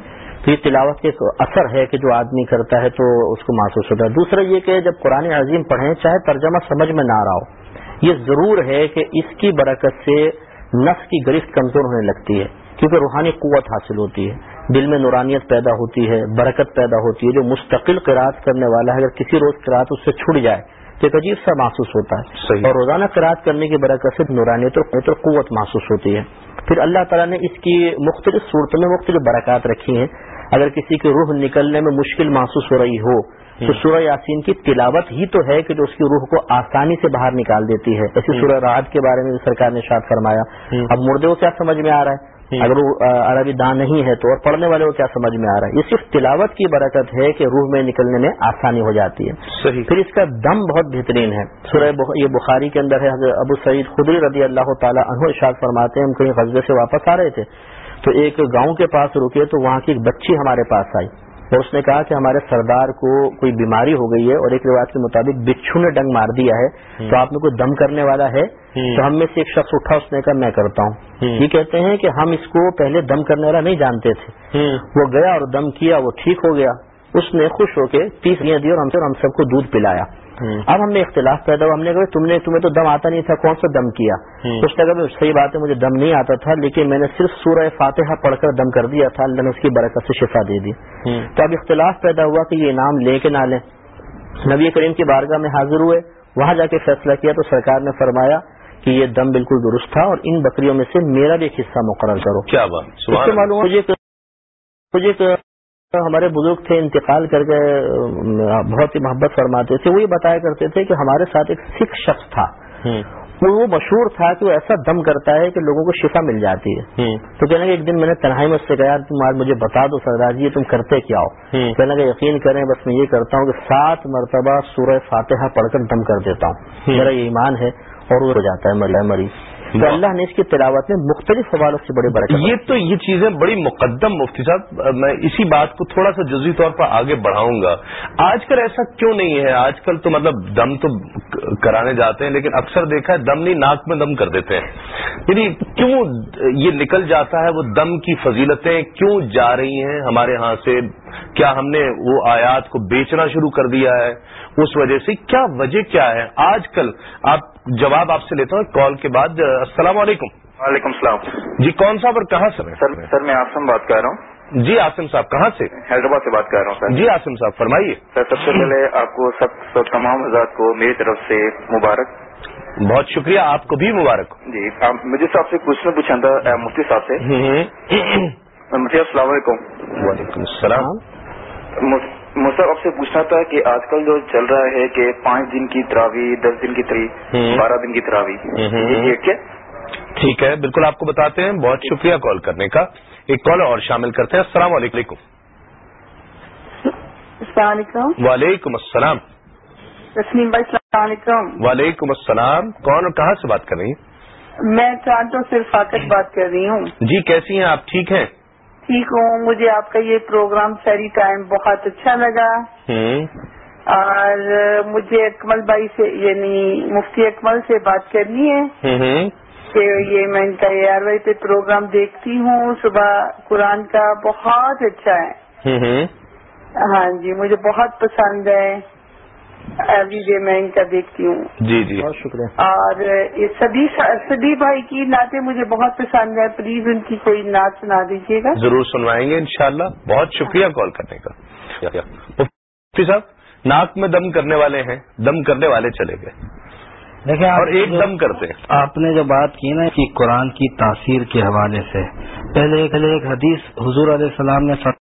تو یہ تلاوت کے ایک اثر ہے کہ جو آدمی کرتا ہے تو اس کو محسوس ہوتا ہے۔ دوسرا یہ کہ جب قرآن عظیم پڑھیں چاہے ترجمہ سمجھ میں نہ آ رہا ہو یہ ضرور ہے کہ اس کی برکت سے نفس کی گرفت کمزور ہونے لگتی ہے کیونکہ روحانی قوت حاصل ہوتی ہے۔ دل میں نورانیت پیدا ہوتی ہے برکت پیدا ہوتی ہے۔ جو مستقل قرآد کرنے والا ہے اگر کسی روز قرآد اس سے چھٹ جائے تو ایک عجیب سا محسوس ہوتا ہے۔ صحیح۔ اور روزانہ قرآد کرنے کی برکت سے نورانیت اور قوت محسوس ہوتی ہے۔ پھر اللہ تعالیٰ نے اس کی مختلف صورتوں میں مختلف برکات رکھی ہیں۔ اگر کسی کی روح نکلنے میں مشکل محسوس ہو رہی ہو تو سورہ یاسین کی تلاوت ہی تو ہے کہ جو اس کی روح کو آسانی سے باہر نکال دیتی ہے۔ ایسی سورہ راحت کے بارے میں سرکار نے شاد فرمایا۔ اب مردے کو کیا سمجھ میں آ رہا ہے؟ اگر وہ عربی دان نہیں ہے تو اور پڑھنے والے کو کیا سمجھ میں آ رہا ہے؟ یہ صرف تلاوت کی برکت ہے کہ روح میں نکلنے میں آسانی ہو جاتی ہے۔ صحیح۔ پھر اس کا دم بہت بہترین ہے۔ سورہ یہ بخاری کے اندر ہے حضرت ابو سعید خدری رضی اللہ تعالیٰ عنہ ارشاد فرماتے ہیں ہم کہیں غزبے سے واپس آ رہے تھے۔ تو ایک گاؤں کے پاس رکے تو وہاں کی ایک بچی ہمارے پاس آئی اور اس نے کہا کہ ہمارے سردار کو کوئی بیماری ہو گئی ہے اور ایک روایت کے مطابق بچھو نے ڈنگ مار دیا ہے تو آپ میں کوئی دم کرنے والا ہے؟ تو ہم میں سے ایک شخص اٹھا اس نے کہا میں کرتا ہوں۔ یہ کہتے ہیں کہ ہم اس کو پہلے دم کرنے والا نہیں جانتے تھے۔ وہ گیا اور دم کیا وہ ٹھیک ہو گیا۔ اس نے خوش ہو کے تیس دیا دی اور ہم سے اور ہم سب کو دودھ پلایا۔ اب ہم نے اختلاف پیدا ہوا ہم نے کہا تم نے تمہیں تو دم آتا نہیں تھا کون سا دم کیا؟ اس نے کہا صحیح بات ہے مجھے دم نہیں آتا تھا لیکن میں نے صرف سورہ فاتحہ پڑھ کر دم کر دیا تھا اللہ نے اس کی برکت سے شفا دے دی۔ تو اب اختلاف پیدا ہوا کہ یہ انعام لے کے نہ لیں۔ نبی کریم کی بارگاہ میں حاضر ہوئے وہاں جا کے فیصلہ کیا تو سرکار نے فرمایا کہ یہ دم بالکل درست تھا اور ان بکریوں میں سے میرا بھی ایک حصہ مقرر کرو۔ کیا بات۔ معلوم مجھے ہمارے بزرگ تھے انتقال کر کے بہت ہی محبت فرماتے تھے۔ وہ یہ بتایا کرتے تھے کہ ہمارے ساتھ ایک سکھ شخص تھا۔ وہ مشہور تھا کہ وہ ایسا دم کرتا ہے کہ لوگوں کو شفا مل جاتی ہے۔ تو کہنے کہ ایک دن میں نے تنہائی میں اس سے کہا "یار، تم آج مجھے بتا دو سردار جی تم کرتے کیا ہو؟ کہنے کا یقین کریں بس میں یہ کرتا ہوں کہ سات مرتبہ سورہ فاتحہ پڑھ کر دم کر دیتا ہوں۔ میرا یہ ایمان ہے اور وہ ہو جاتا ہے مری- مریض۔ تو اللہ نے اس کی تلاوت میں مختلف حوالوں سے بڑے بڑے یہ تو یہ چیزیں بڑی مقدم مفتی صاحب میں اسی بات کو تھوڑا سا جزوی طور پر آگے بڑھاؤں گا۔ آج کل ایسا کیوں نہیں ہے؟ آج کل تو مطلب دم تو کرانے جاتے ہیں لیکن اکثر دیکھا ہے دم نہیں ناک میں دم کر دیتے ہیں۔ یعنی کیوں یہ نکل جاتا ہے وہ دم کی فضیلتیں کیوں جا رہی ہیں ہمارے ہاں سے؟ کیا ہم نے وہ آیات کو بیچنا شروع کر دیا ہے؟ اس وجہ سے کیا وجہ کیا ہے؟ آج کل آپ جواب آپ سے لیتا ہوں کال کے بعد۔ السلام علیکم۔ وعلیکم السلام۔ جی کون صاحب اور کہاں سے سر سر میں آسم بات کر رہا ہوں۔ جی آسم صاحب کہاں سے؟ حیدرآباد سے بات کر رہا ہوں سر۔ جی آسم صاحب فرمائیے۔ سر سب سے پہلے آپ کو سب سب تمام حضرات کو میری طرف سے مبارک۔ بہت شکریہ آپ کو بھی مبارک۔ جی مجھے صاحب سے کوشچن پوچھنا تھا مفتی صاحب سے۔ مفتی صاحب السلام علیکم۔ وعلیکم السلام۔ صاحب آپ سے پوچھنا تھا کہ آج کل جو چل رہا ہے کہ پانچ دن کی تراوی دس دن کی تری۔ بارہ دن کی تراوی۔ یہ ایک ہے؟ ٹھیک ہے بالکل آپ کو بتاتے ہیں۔ بہت شکریہ کال کرنے کا۔ ایک کال اور شامل کرتے ہیں۔ السلام علیکم۔ السلام علیکم۔ وعلیکم السلام۔ تسلیم بھائی السلام علیکم۔ وعلیکم السلام۔ کون اور کہاں سے بات کر رہی ہیں؟ میں ٹورانٹو سے فاقت بات کر رہی ہوں۔ جی کیسی ہیں؟ آپ ٹھیک ہیں؟ ٹھیک ہوں۔ مجھے آپ کا یہ پروگرام سیری ٹائم بہت اچھا لگا۔ اور مجھے اکمل بھائی سے یعنی مفتی اکمل سے بات کرنی ہے۔ کہ یہ میں ان کا اے آر وائی پہ پروگرام دیکھتی ہوں۔ صبح قرآن کا بہت اچھا ہے۔ ہاں جی مجھے بہت پسند ہے۔ ایوری ڈے میں ان کا دیکھتی ہوں۔ جی جی۔ بہت شکریہ۔ اور یہ سبھی سبھی بھائی کی نعتیں مجھے بہت پسند ہے پلیز ان کی کوئی نعت سنا دیجیے گا۔ ضرور سنوائیں گے انشاءاللہ۔ بہت شکریہ کال کرنے کا۔ مفتی صاحب ناک میں دم کرنے والے ہیں۔ دم کرنے والے چلے گئے۔ دیکھیں اور ایک دم کرتے ہیں۔ آپ نے جو بات کی نا کہ قرآن کی تاثیر کے حوالے سے پہلے پہلے ایک حدیث حضور علیہ السلام نے